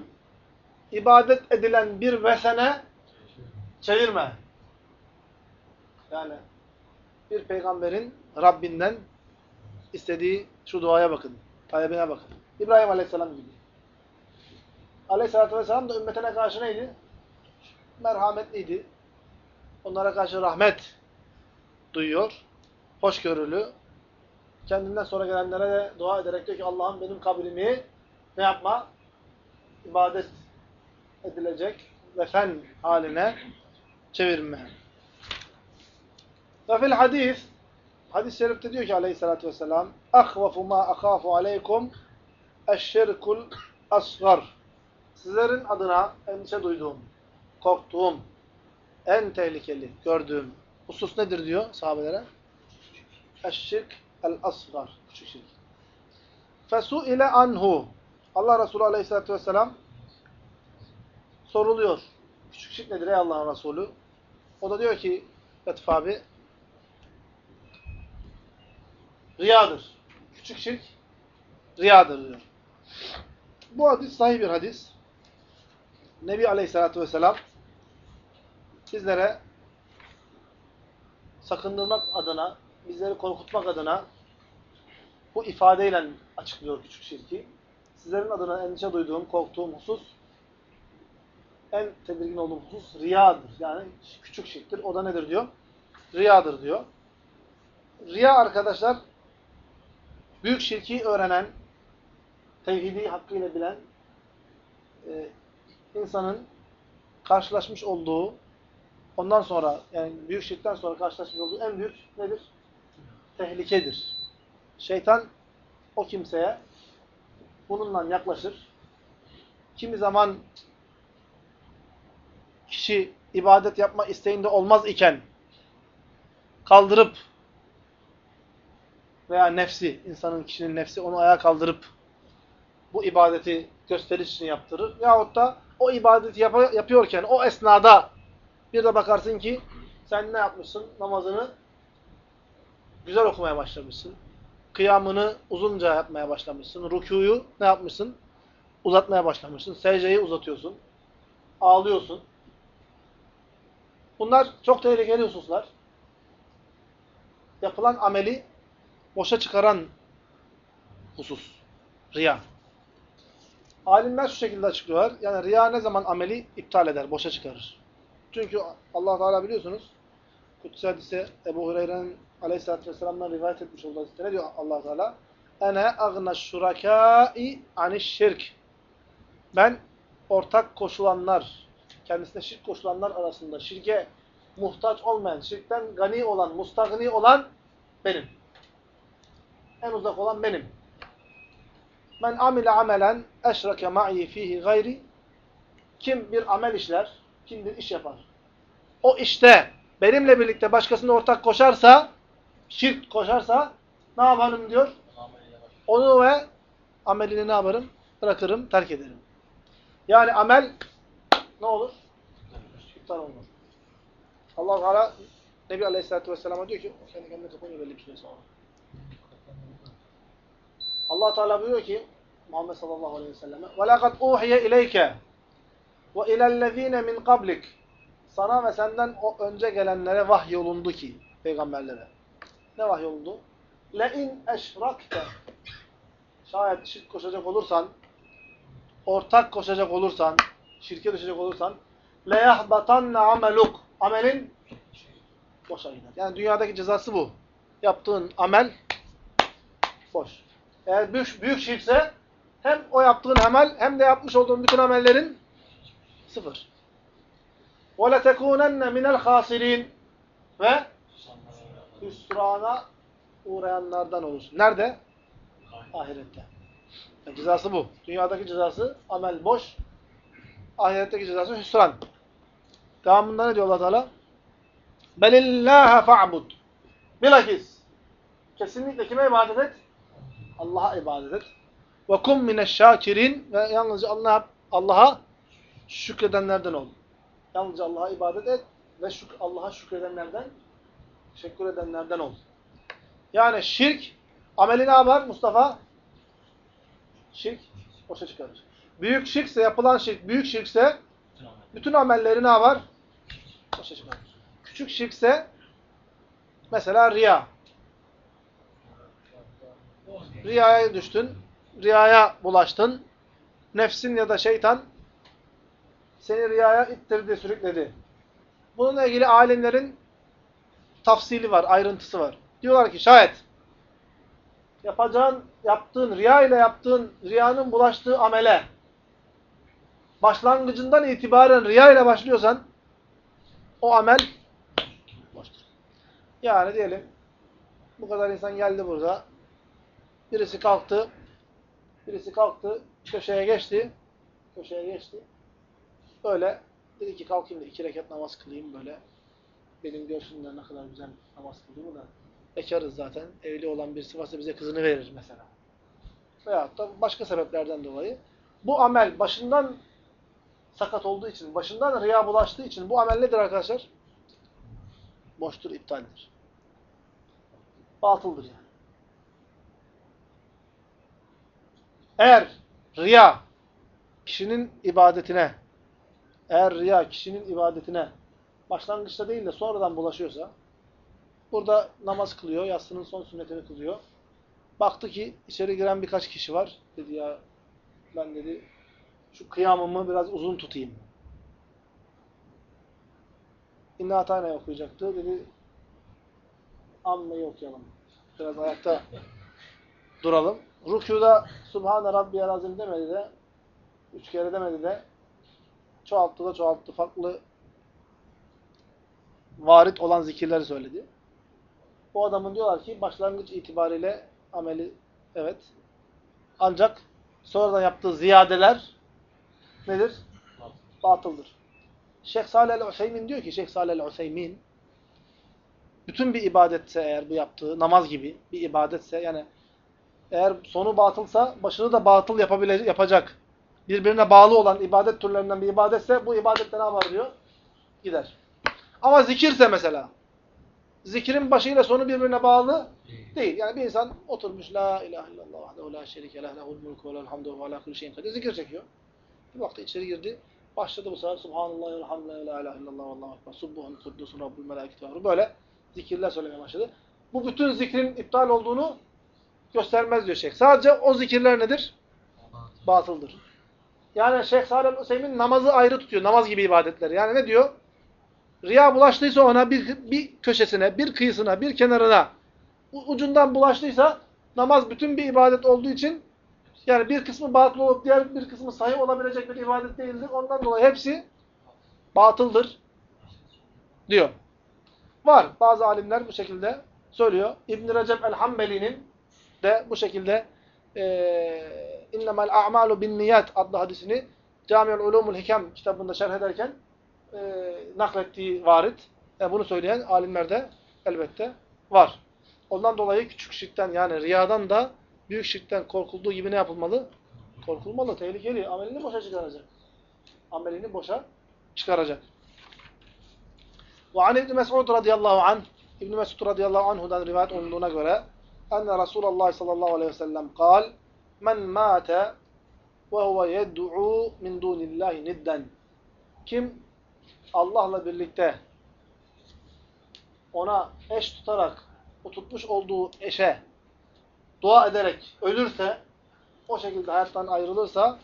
ibadet edilen bir vesene çevirme. Yani bir peygamberin Rabbinden istediği şu duaya bakın. Talebine bakın. İbrahim Aleyhisselam gibi. Aleyhisselatü Vesselam da ümmetine karşı neydi? Merhametliydi. Onlara karşı rahmet duyuyor. Hoşgörülü Kendinden sonra gelenlere de dua ederek diyor ki Allah'ım benim kabrimi ne yapma? İbadet edilecek ve fen haline çevirme. Ve fil hadis hadis-i şerifte diyor ki aleyhissalatü vesselam اَخْوَفُ مَا أَخَافُ عَلَيْكُمْ اَشْشِرْكُ الْأَصْغَرِ Sizlerin adına endişe duyduğum, korktuğum, en tehlikeli gördüğüm husus nedir diyor sahabelere? Eşşirk el-asgar. Küçük şirk. Fesu'ile anhu. Allah Resulü aleyhissalatü vesselam soruluyor. Küçük şirk nedir ey Allah'ın Resulü? O da diyor ki Latif abi riyadır. Küçük şirk riyadır diyor. Bu hadis sahih bir hadis. Nebi Aleyhisselatü Vesselam bizlere sakındırmak adına, bizleri korkutmak adına bu ifadeyle açıklıyor küçük şirki. Sizlerin adına endişe duyduğum, korktuğum husus, en tedirgin olduğum husus riyadır. Yani küçük şirktir. O da nedir diyor? Riyadır diyor. Riya arkadaşlar, büyük şirki öğrenen, tevhidi hakkıyla bilen e, insanın karşılaşmış olduğu, ondan sonra yani büyük şirkten sonra karşılaşmış olduğu en büyük nedir? Tehlikedir. Şeytan o kimseye bununla yaklaşır. Kimi zaman kişi ibadet yapma isteğinde olmaz iken kaldırıp veya nefsi, insanın kişinin nefsi onu ayağa kaldırıp bu ibadeti gösteriş için yaptırır. Yahut da o ibadeti yap yapıyorken o esnada bir de bakarsın ki sen ne yapmışsın? Namazını güzel okumaya başlamışsın. Kıyamını uzunca yapmaya başlamışsın. Rükuyu ne yapmışsın? Uzatmaya başlamışsın. Secdeyi uzatıyorsun. Ağlıyorsun. Bunlar çok tehlikeli hususlar. Yapılan ameli boşa çıkaran husus. Riya. Alimler şu şekilde açıklıyorlar. Yani riya ne zaman ameli iptal eder, boşa çıkarır. Çünkü allah Teala biliyorsunuz Kutsi hadise Ebu Hureyre'nin aleyhissalatü vesselam'dan rivayet etmiş olduğu hadiste ne diyor allah Teala? Ene agna şurakâi aniş şirk. Ben ortak koşulanlar, kendisine şirk koşulanlar arasında şirke muhtaç olmayan, şirkten gani olan, mustagni olan benim. En uzak olan benim. Men amile amelen eşreke ma'i fihi gayri kim bir amel işler, kim bir iş yapar. O işte benimle birlikte başkasına ortak koşarsa, şirk koşarsa ne yaparım diyor? Onu ve amelini ne yaparım? Bırakırım, terk ederim. Yani amel ne olur? İptal olur. Allah Teala Nebi Aleyhisselatü Vesselam'a diyor ki kendi kendine kapanıyor belli bir süre sonra. Allah Teala buyuruyor ki Muhammed sallallahu aleyhi ve selleme وَلَقَدْ اُوْحِيَ اِلَيْكَ وَاِلَى الَّذ۪ينَ مِنْ قَبْلِكَ Sana ve senden o önce gelenlere vahyolundu ki, peygamberlere. Ne vahyolundu? لَاِنْ اَشْرَكْتَ Şayet şirk koşacak olursan, ortak koşacak olursan, şirke düşecek olursan لَيَحْبَطَنَّ عَمَلُكَ Amelin boşa gider. Yani dünyadaki cezası bu. Yaptığın amel boş. Eğer büyük, büyük şirkse hem o yaptığın amel hem de yapmış olduğun bütün amellerin sıfır. وَلَتَكُونَنَّ مِنَ الْخَاسِرِينَ Ve hüsrana uğrayanlardan olursun. Nerede? Ahirette. Yani cezası bu. Dünyadaki cezası amel boş. Ahiretteki cezası hüsran. Devamında ne diyor allah Teala? Belillâhe fa'bud. Bilakis. Kesinlikle kime ibadet et? Allah'a ibadet et. Ve kum mineşşâkirin. Ve yalnızca Allah'a Allah'a şükredenlerden ol. Yalnızca Allah'a ibadet et ve şük Allah'a şükredenlerden, teşekkür edenlerden ol. Yani şirk, ameli ne yapar Mustafa? Şirk, boşa çıkarır. Büyük şirkse, yapılan şirk, büyük şirkse, bütün amelleri ne yapar? Boşa çıkarır. Küçük şirkse, mesela riya. Riyaya düştün, riyaya bulaştın, nefsin ya da şeytan seni riyaya ittirdi, sürükledi. Bununla ilgili alimlerin tafsili var, ayrıntısı var. Diyorlar ki şayet yapacağın, yaptığın, riya ile yaptığın, riyanın bulaştığı amele başlangıcından itibaren riya ile başlıyorsan o amel boştur. Yani diyelim bu kadar insan geldi burada. Birisi kalktı. Birisi kalktı. Köşeye geçti. Köşeye geçti. Böyle dedi ki kalkayım da iki rekat namaz kılayım böyle. Benim görsünler ne kadar güzel namaz kıldığımı da. Bekarız zaten. Evli olan birisi varsa bize kızını verir mesela. Veyahut da başka sebeplerden dolayı. Bu amel başından sakat olduğu için, başından riya bulaştığı için bu amel nedir arkadaşlar? Boştur, iptaldir. Batıldır yani. Eğer riya kişinin ibadetine eğer riya kişinin ibadetine başlangıçta değil de sonradan bulaşıyorsa burada namaz kılıyor, yatsının son sünnetini kılıyor. Baktı ki içeri giren birkaç kişi var. Dedi ya ben dedi şu kıyamımı biraz uzun tutayım. İnna Atayna okuyacaktı. Dedi ammeyi okuyalım. Biraz ayakta duralım. Rükuda Subhane Rabbiyel Azim demedi de üç kere demedi de çoğalttı da çoğalttı. Farklı varit olan zikirleri söyledi. Bu adamın diyorlar ki başlangıç itibariyle ameli evet. Ancak sonradan yaptığı ziyadeler nedir? Batıldır. Şeyh Salih el-Useymin diyor ki Şeyh Salih el-Useymin bütün bir ibadetse eğer bu yaptığı namaz gibi bir ibadetse yani eğer sonu batılsa başını da batıl yapabilecek, yapacak birbirine bağlı olan ibadet türlerinden bir ibadetse bu ibadette ne var diyor? Gider. Ama zikirse mesela zikrin başıyla sonu birbirine bağlı değil. Yani bir insan oturmuş la ilahe illallah vahdehu la şerike leh lehul mulku ve lehul ve la kulli şeyin kadir zikir çekiyor. Bir vakti içeri girdi. Başladı bu sefer Subhanallah elhamdülillah la ilahe illallah ve allahu ekber. Subbuhun kuddusun rabbul meleketi ve Böyle zikirler söylemeye başladı. Bu bütün zikrin iptal olduğunu göstermez diyor şeyh. Sadece o zikirler nedir? Batıldır. Yani Şeyh Salih Hüseyin namazı ayrı tutuyor. Namaz gibi ibadetleri. Yani ne diyor? Riya bulaştıysa ona bir, bir köşesine, bir kıyısına, bir kenarına ucundan bulaştıysa namaz bütün bir ibadet olduğu için yani bir kısmı batıl olup diğer bir kısmı sahih olabilecek bir ibadet değildir. Ondan dolayı hepsi batıldır diyor. Var. Bazı alimler bu şekilde söylüyor. İbn-i Recep el-Hambeli'nin de bu şekilde e, İnnemel a'malu bin niyat adlı hadisini Cami'ül Ulumul Hikam kitabında şerh ederken e, naklettiği varit. E, bunu söyleyen alimler de elbette var. Ondan dolayı küçük şirkten yani riyadan da büyük şirkten korkulduğu gibi ne yapılmalı? Korkulmalı, tehlikeli. Amelini boşa çıkaracak. Amelini boşa çıkaracak. Ve an İbn Mes'ud radıyallahu anh İbn Mes'ud radıyallahu anhu'dan rivayet olunduğuna göre enne Resulullah sallallahu aleyhi ve sellem kal men mâte ve huve yed'u min dunillahi nidden kim Allah'la birlikte ona eş tutarak o tutmuş olduğu eşe dua ederek ölürse o şekilde hayattan ayrılırsa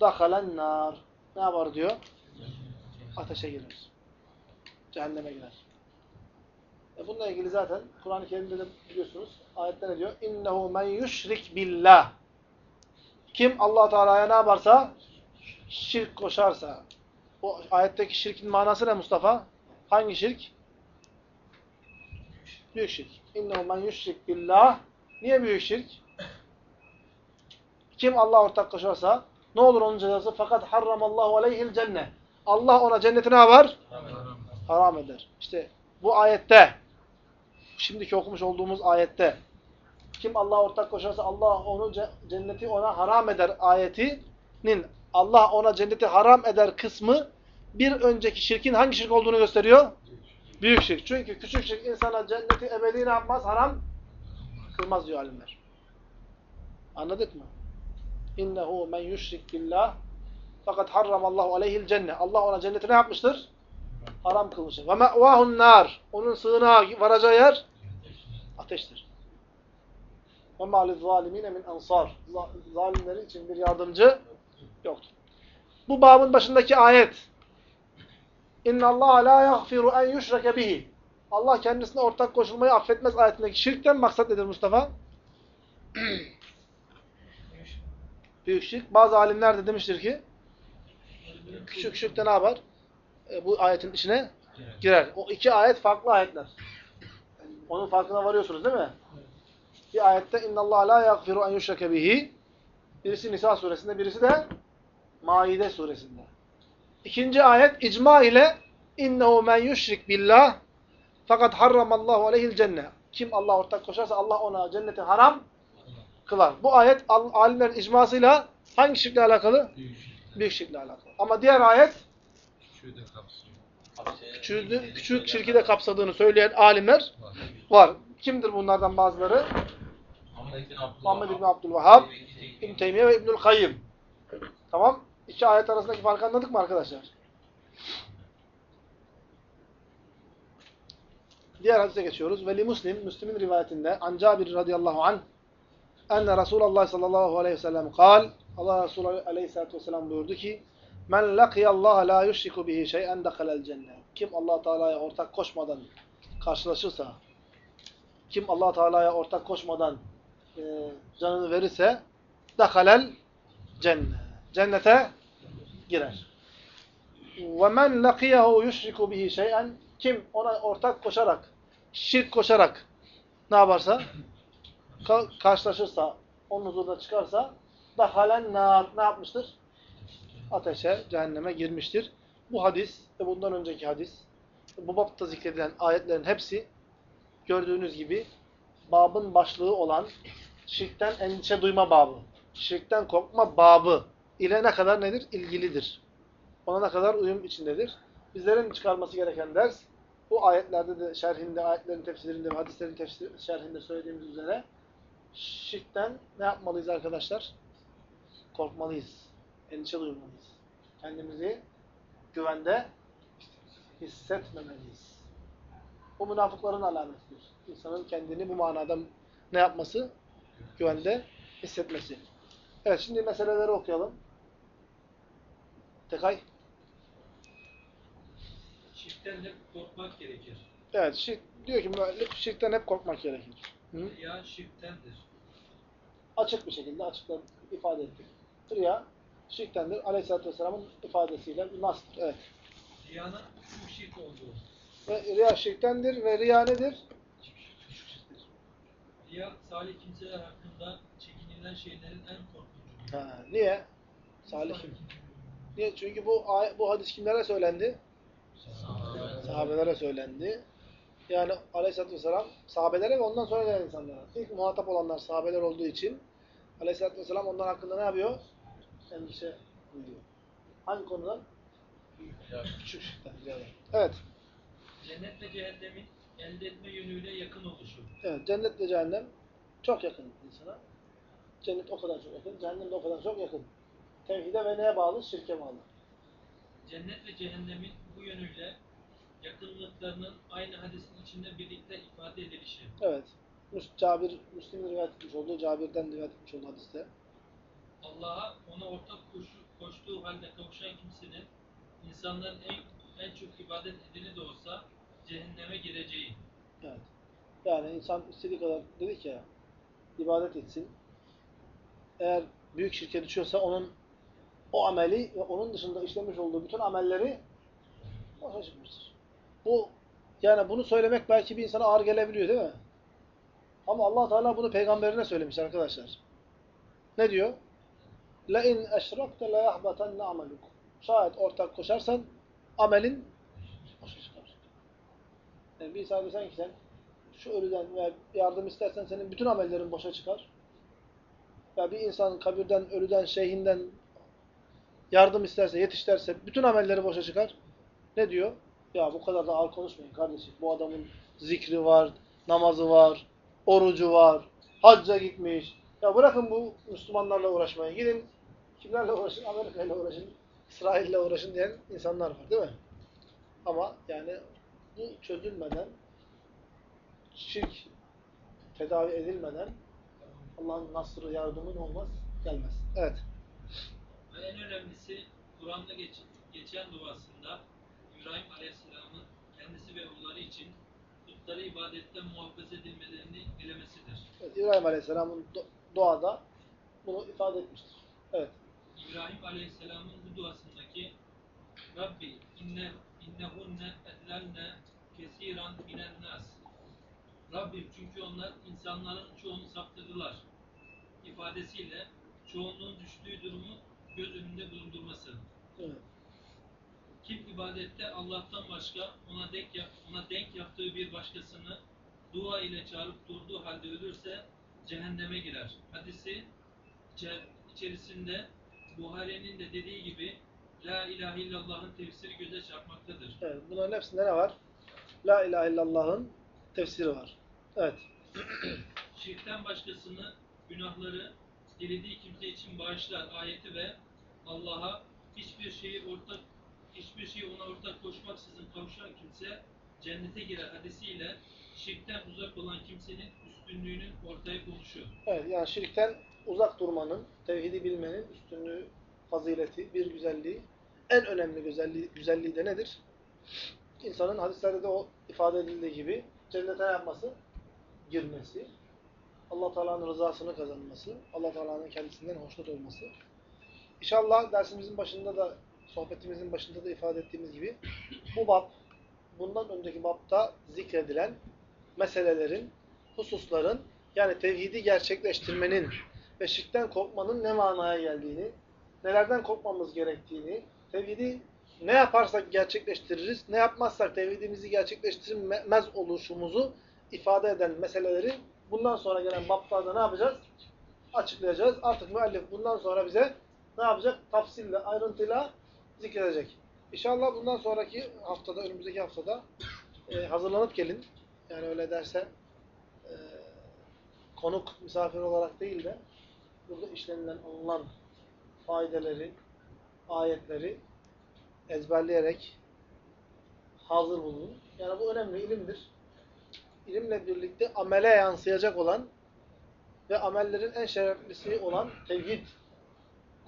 dahalen nar ne yapar diyor? Ateşe girer. Cehenneme girer. E bununla ilgili zaten Kur'an-ı Kerim'de de biliyorsunuz ayette ne diyor? İnnehu men yüşrik billah. Kim Allah Teala'ya ne yaparsa şirk koşarsa. Bu ayetteki şirkin manası ne Mustafa? Hangi şirk? Büyük şirk. İnnehu men yüşrik billah. Niye büyük şirk? Kim Allah ortak koşarsa ne olur onun cezası? Fakat harramallahu aleyhil cennet. Allah ona cenneti ne yapar? Haram eder. İşte bu ayette şimdiki okumuş olduğumuz ayette kim Allah'a ortak koşarsa Allah onu cenneti ona haram eder ayetinin Allah ona cenneti haram eder kısmı bir önceki şirkin hangi şirk olduğunu gösteriyor? Büyük şirk. Çünkü küçük şirk insana cenneti ebedi ne yapmaz? Haram kılmaz diyor alimler. Anladık mı? İnnehu men yüşrik billah fakat harramallahu aleyhil cennet. Allah ona cenneti ne yapmıştır? Haram kılmıştır. Ve me'vahun nar. Onun sığınağı varacağı yer ateştir. Mâli zâlimîne min ansar. Zalimlerin için bir yardımcı yoktur. Bu babın başındaki ayet. İnna Allah la yaghfiru en yushrake bihi. Allah kendisine ortak koşulmayı affetmez ayetindeki şirkten maksat nedir Mustafa? Büyük şirk. Bazı alimler de demiştir ki küçük şirk de ne yapar? E, bu ayetin içine girer. O iki ayet farklı ayetler. Onun farkına varıyorsunuz değil mi? Bir ayette innallah la yaghfiru en yushrake bihi. Birisi Nisa suresinde, birisi de Maide suresinde. İkinci ayet icma ile innehu men yushrik billah fakat harramallahu aleyhil cennet. Kim Allah ortak koşarsa Allah ona cenneti haram kılar. Bu ayet alimlerin icmasıyla hangi şirkle alakalı? Büyük şirkle alakalı. Ama diğer ayet küçüğü, küçük şirki de kapsadığını söyleyen alimler var. Kimdir bunlardan bazıları? Muhammed İbni Abdülvahhab, İbn Teymiye ve İbnül Kayyım. Tamam. İki ayet arasındaki farkı anladık mı arkadaşlar? Diğer hadise geçiyoruz. Veli Muslim, Müslim'in rivayetinde an Cabir radıyallahu anh enne Resulullah sallallahu aleyhi ve sellem kal Allah Resulü aleyhissalatu vesselam buyurdu ki Men lakiyallaha la yushriku bihi şey'en dehalel cennet. Kim Allah Teala'ya ortak koşmadan karşılaşırsa, kim Allah Teala'ya ortak koşmadan e, canını verirse dehalel cennet. Cennete girer. Ve men lakiyahu yushriku bihi şey'en kim ona ortak koşarak, şirk koşarak ne yaparsa ka karşılaşırsa, onun huzuruna çıkarsa dehalen nar ne yapmıştır? Ateşe, cehenneme girmiştir. Bu hadis ve bundan önceki hadis, bu bapta zikredilen ayetlerin hepsi gördüğünüz gibi babın başlığı olan şirkten endişe duyma babı, şirkten korkma babı ile ne kadar nedir? İlgilidir. Ona ne kadar uyum içindedir. Bizlerin çıkarması gereken ders, bu ayetlerde de şerhinde, ayetlerin tefsirinde ve hadislerin tefsir, şerhinde söylediğimiz üzere şirkten ne yapmalıyız arkadaşlar? Korkmalıyız. Endişe duymalıyız. Kendimizi güvende hissetmemeliyiz. Bu münafıkların alametidir. İnsanın kendini bu manada ne yapması? Güvende hissetmesi. Evet şimdi meseleleri okuyalım. Tekay. Şirkten hep korkmak gerekir. Evet şirk, diyor ki müellif şirkten hep korkmak gerekir. Hı? Riya şirktendir. Açık bir şekilde açıkla ifade ettik. Riya şirktendir. Aleyhisselatü Vesselam'ın ifadesiyle nasıl? Evet. Riyanın küçük şirk olduğu. Ve riya şirktendir ve riya nedir? Riya salih kimseler hakkında çekinilen şeylerin en korkuncudur. Ha, niye? Salih kim? Niye? Çünkü bu bu hadis kimlere söylendi? Sahabelere söylendi. Yani Aleyhisselatü Vesselam sahabelere ve ondan sonra gelen insanlara. İlk muhatap olanlar sahabeler olduğu için Aleyhisselatü Vesselam onlar hakkında ne yapıyor? Endişe duyuyor. Hangi konudan? Küçük şirkten. riyadan. Evet. Cennet ve cehennemin elde etme yönüyle yakın oluşu. Evet. Cennet ve cehennem çok yakın insana. Cennet o kadar çok yakın. Cehennem de o kadar çok yakın. Tevhide ve neye bağlı? Şirke bağlı. Cennet ve cehennemin bu yönüyle yakınlıklarının aynı hadisin içinde birlikte ifade edilişi. Evet. Cabir, Müslim'in rivayet etmiş olduğu, Cabir'den rivayet etmiş olduğu hadiste. Allah'a ona ortak koşu, koştuğu halde kavuşan kimsenin insanların en, en çok ibadet edeni de olsa cehenneme gireceği. Evet. Yani insan istediği kadar dedik ya ibadet etsin. Eğer büyük şirke düşüyorsa onun o ameli ve onun dışında işlemiş olduğu bütün amelleri boşa çıkmıştır. Bu yani bunu söylemek belki bir insana ağır gelebiliyor değil mi? Ama Allah Teala bunu peygamberine söylemiş arkadaşlar. Ne diyor? Eşrakte la yahbatanna ameluk. Şayet ortak koşarsan amelin boşa çıkar. Yani bir insan desen ki sen şu ölüden veya yardım istersen senin bütün amellerin boşa çıkar. Ya bir insan kabirden, ölüden, şeyhinden yardım isterse, yetişlerse bütün amelleri boşa çıkar. Ne diyor? Ya bu kadar da ağır konuşmayın kardeşim. Bu adamın zikri var, namazı var, orucu var, hacca gitmiş. Ya bırakın bu Müslümanlarla uğraşmayı. Gidin kimlerle uğraşın? Amerika ile uğraşın, İsrail ile uğraşın diyen insanlar var değil mi? Ama yani bu çözülmeden, şirk tedavi edilmeden Allah'ın nasrı, yardımın olmaz, gelmez. Evet. Ve en önemlisi Kur'an'da geç, geçen duasında İbrahim Aleyhisselam'ın kendisi ve oğulları için putları ibadetten muhafaza edilmelerini dilemesidir. evet İbrahim Aleyhisselam'ın duada bunu ifade etmiştir. Evet. İbrahim Aleyhisselam'ın bu duasındaki Rabbi inne innehunne edlelne kesiran minen nas. Rabbim çünkü onlar insanların çoğunu saptırdılar. ifadesiyle çoğunluğun düştüğü durumu göz önünde bulundurması. evet. Kim ibadette Allah'tan başka ona denk, yap- ona denk yaptığı bir başkasını dua ile çağırıp durduğu halde ölürse cehenneme girer. Hadisi içer- içerisinde Buhari'nin de dediği gibi La ilahe illallah'ın tefsiri göze çarpmaktadır. evet. Bunların hepsinde ne var? La ilahe illallah'ın tefsiri var. Evet. Şirkten başkasını günahları dilediği kimse için bağışlar ayeti ve Allah'a hiçbir şeyi ortak hiçbir şeyi ona ortak koşmaksızın kavuşan kimse cennete girer hadisiyle şirkten uzak olan kimsenin üstünlüğünün ortaya konuşu. Evet, yani şirkten uzak durmanın, tevhidi bilmenin üstünlüğü, fazileti, bir güzelliği, en önemli güzelliği, güzelliği de nedir? İnsanın hadislerde de o ifade edildiği gibi cennete ne yapması? Girmesi. allah Teala'nın rızasını kazanması, allah Teala'nın kendisinden hoşnut olması. İnşallah dersimizin başında da, sohbetimizin başında da ifade ettiğimiz gibi bu bab, bundan önceki babda zikredilen meselelerin, hususların yani tevhidi gerçekleştirmenin ve şirkten kopmanın ne manaya geldiğini, nelerden kopmamız gerektiğini, tevhidi ne yaparsak gerçekleştiririz, ne yapmazsak tevhidimizi gerçekleştirmez oluşumuzu ifade eden meseleleri bundan sonra gelen bablarda ne yapacağız? Açıklayacağız. Artık müellif bundan sonra bize ne yapacak? Tafsille, ayrıntıyla zikredecek. İnşallah bundan sonraki haftada, önümüzdeki haftada e, hazırlanıp gelin. Yani öyle derse e, konuk, misafir olarak değil de burada işlenilen, alınan faydeleri, ayetleri ezberleyerek hazır bulunun. Yani bu önemli ilimdir. İlimle birlikte amele yansıyacak olan ve amellerin en şereflisi olan tevhid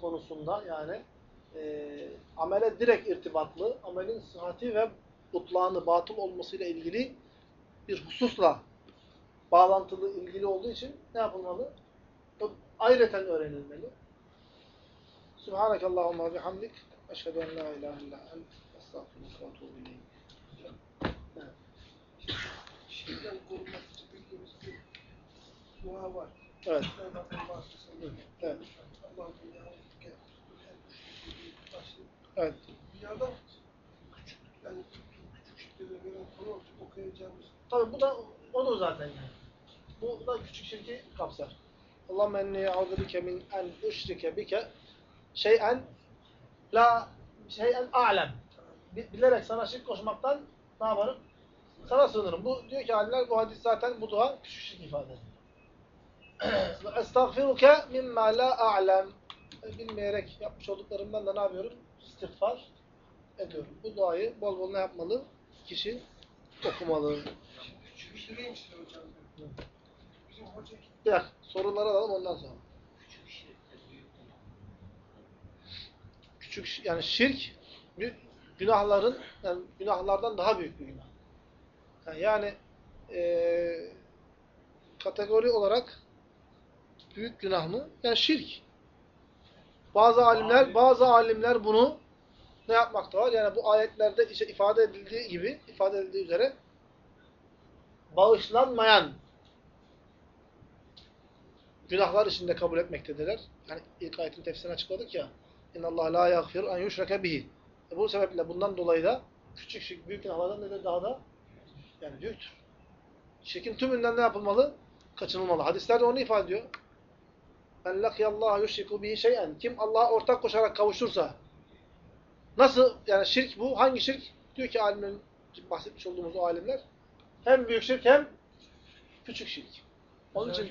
konusunda yani e, amele direkt irtibatlı, amelin sıhhati ve mutlağını batıl olmasıyla ilgili bir hususla bağlantılı, ilgili olduğu için ne yapılmalı? O ayrıca öğrenilmeli. Subhanakallahumma bihamdik. Eşhedü en la ilahe illa ent. Estağfirullah ve etûbü ileyk. Şirkten korunmak için bildiğimiz bir dua var. Evet. Evet. Evet. Dünyada küçük yani küçük şirketlere göre konu okuyacağımız Tabii bu da odur zaten yani. Bu da küçük şirki kapsar. Allahümme enni e'udhu bike min en üşrike bike şeyen la şeyen a'lem. Bi- Bilerek sana şirk koşmaktan ne yaparım? Sana sığınırım. Bu diyor ki alimler bu hadis zaten bu dua küçük şirk ifade ediyor. Estağfiruke mimma la a'lem. Bilmeyerek yapmış olduklarımdan da ne yapıyorum? İstiğfar ediyorum. Bu duayı bol bol ne yapmalı? Kişi okumalı. küçük işte neymiş hocam? Bizim hoca Dakika, soruları alalım ondan sonra. Küçük şi- yani şirk gü- günahların yani günahlardan daha büyük bir günah. Yani, yani e, kategori olarak büyük günah mı? Yani şirk. Bazı alimler, bazı alimler bunu ne yapmakta var? Yani bu ayetlerde işte ifade edildiği gibi, ifade edildiği üzere bağışlanmayan günahlar içinde kabul etmektedirler. Yani ilk ayetin tefsirini açıkladık ya. İnna Allah la yaghfiru en yushraka bihi. E bu sebeple bundan dolayı da küçük şirk büyük günahlardan nedir daha da yani büyüktür. Şirkin tümünden ne yapılmalı? Kaçınılmalı. Hadisler de onu ifade ediyor. Men lakiyallaha yuşriku bihi şey'en. Kim Allah'a ortak koşarak kavuşursa nasıl yani şirk bu? Hangi şirk? Diyor ki alimlerin bahsetmiş olduğumuz o alimler hem büyük şirk hem küçük şirk. Onun için,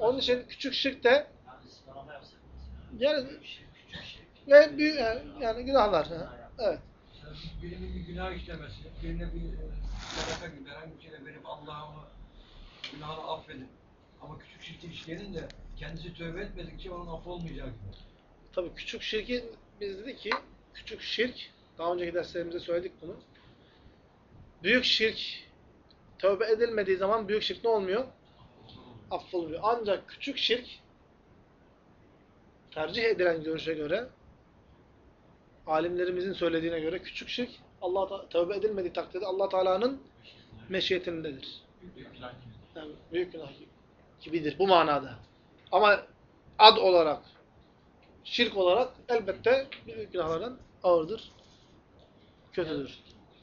onun için küçük şirk de Yani ve büyük yani günahlar. Evet. Birinin bir günah işlemesi, birine bir e, sadaka gibi herhangi bir şeyle verip Allah'ımı günahını affedin. Ama küçük şirk işleyenin de kendisi tövbe etmedikçe onun affolmayacağı gibi. Tabii küçük şirki biz dedik ki küçük şirk daha önceki derslerimizde söyledik bunu. Büyük şirk tövbe edilmediği zaman büyük şirk ne olmuyor? Affolmuyor. Ancak küçük şirk tercih edilen görüşe göre alimlerimizin söylediğine göre küçük şirk Allah tövbe edilmediği takdirde Allah Teala'nın meşiyetindedir. Yani büyük günah gibidir bu manada. Ama ad olarak, şirk olarak elbette büyük günahlardan ağırdır, kötüdür.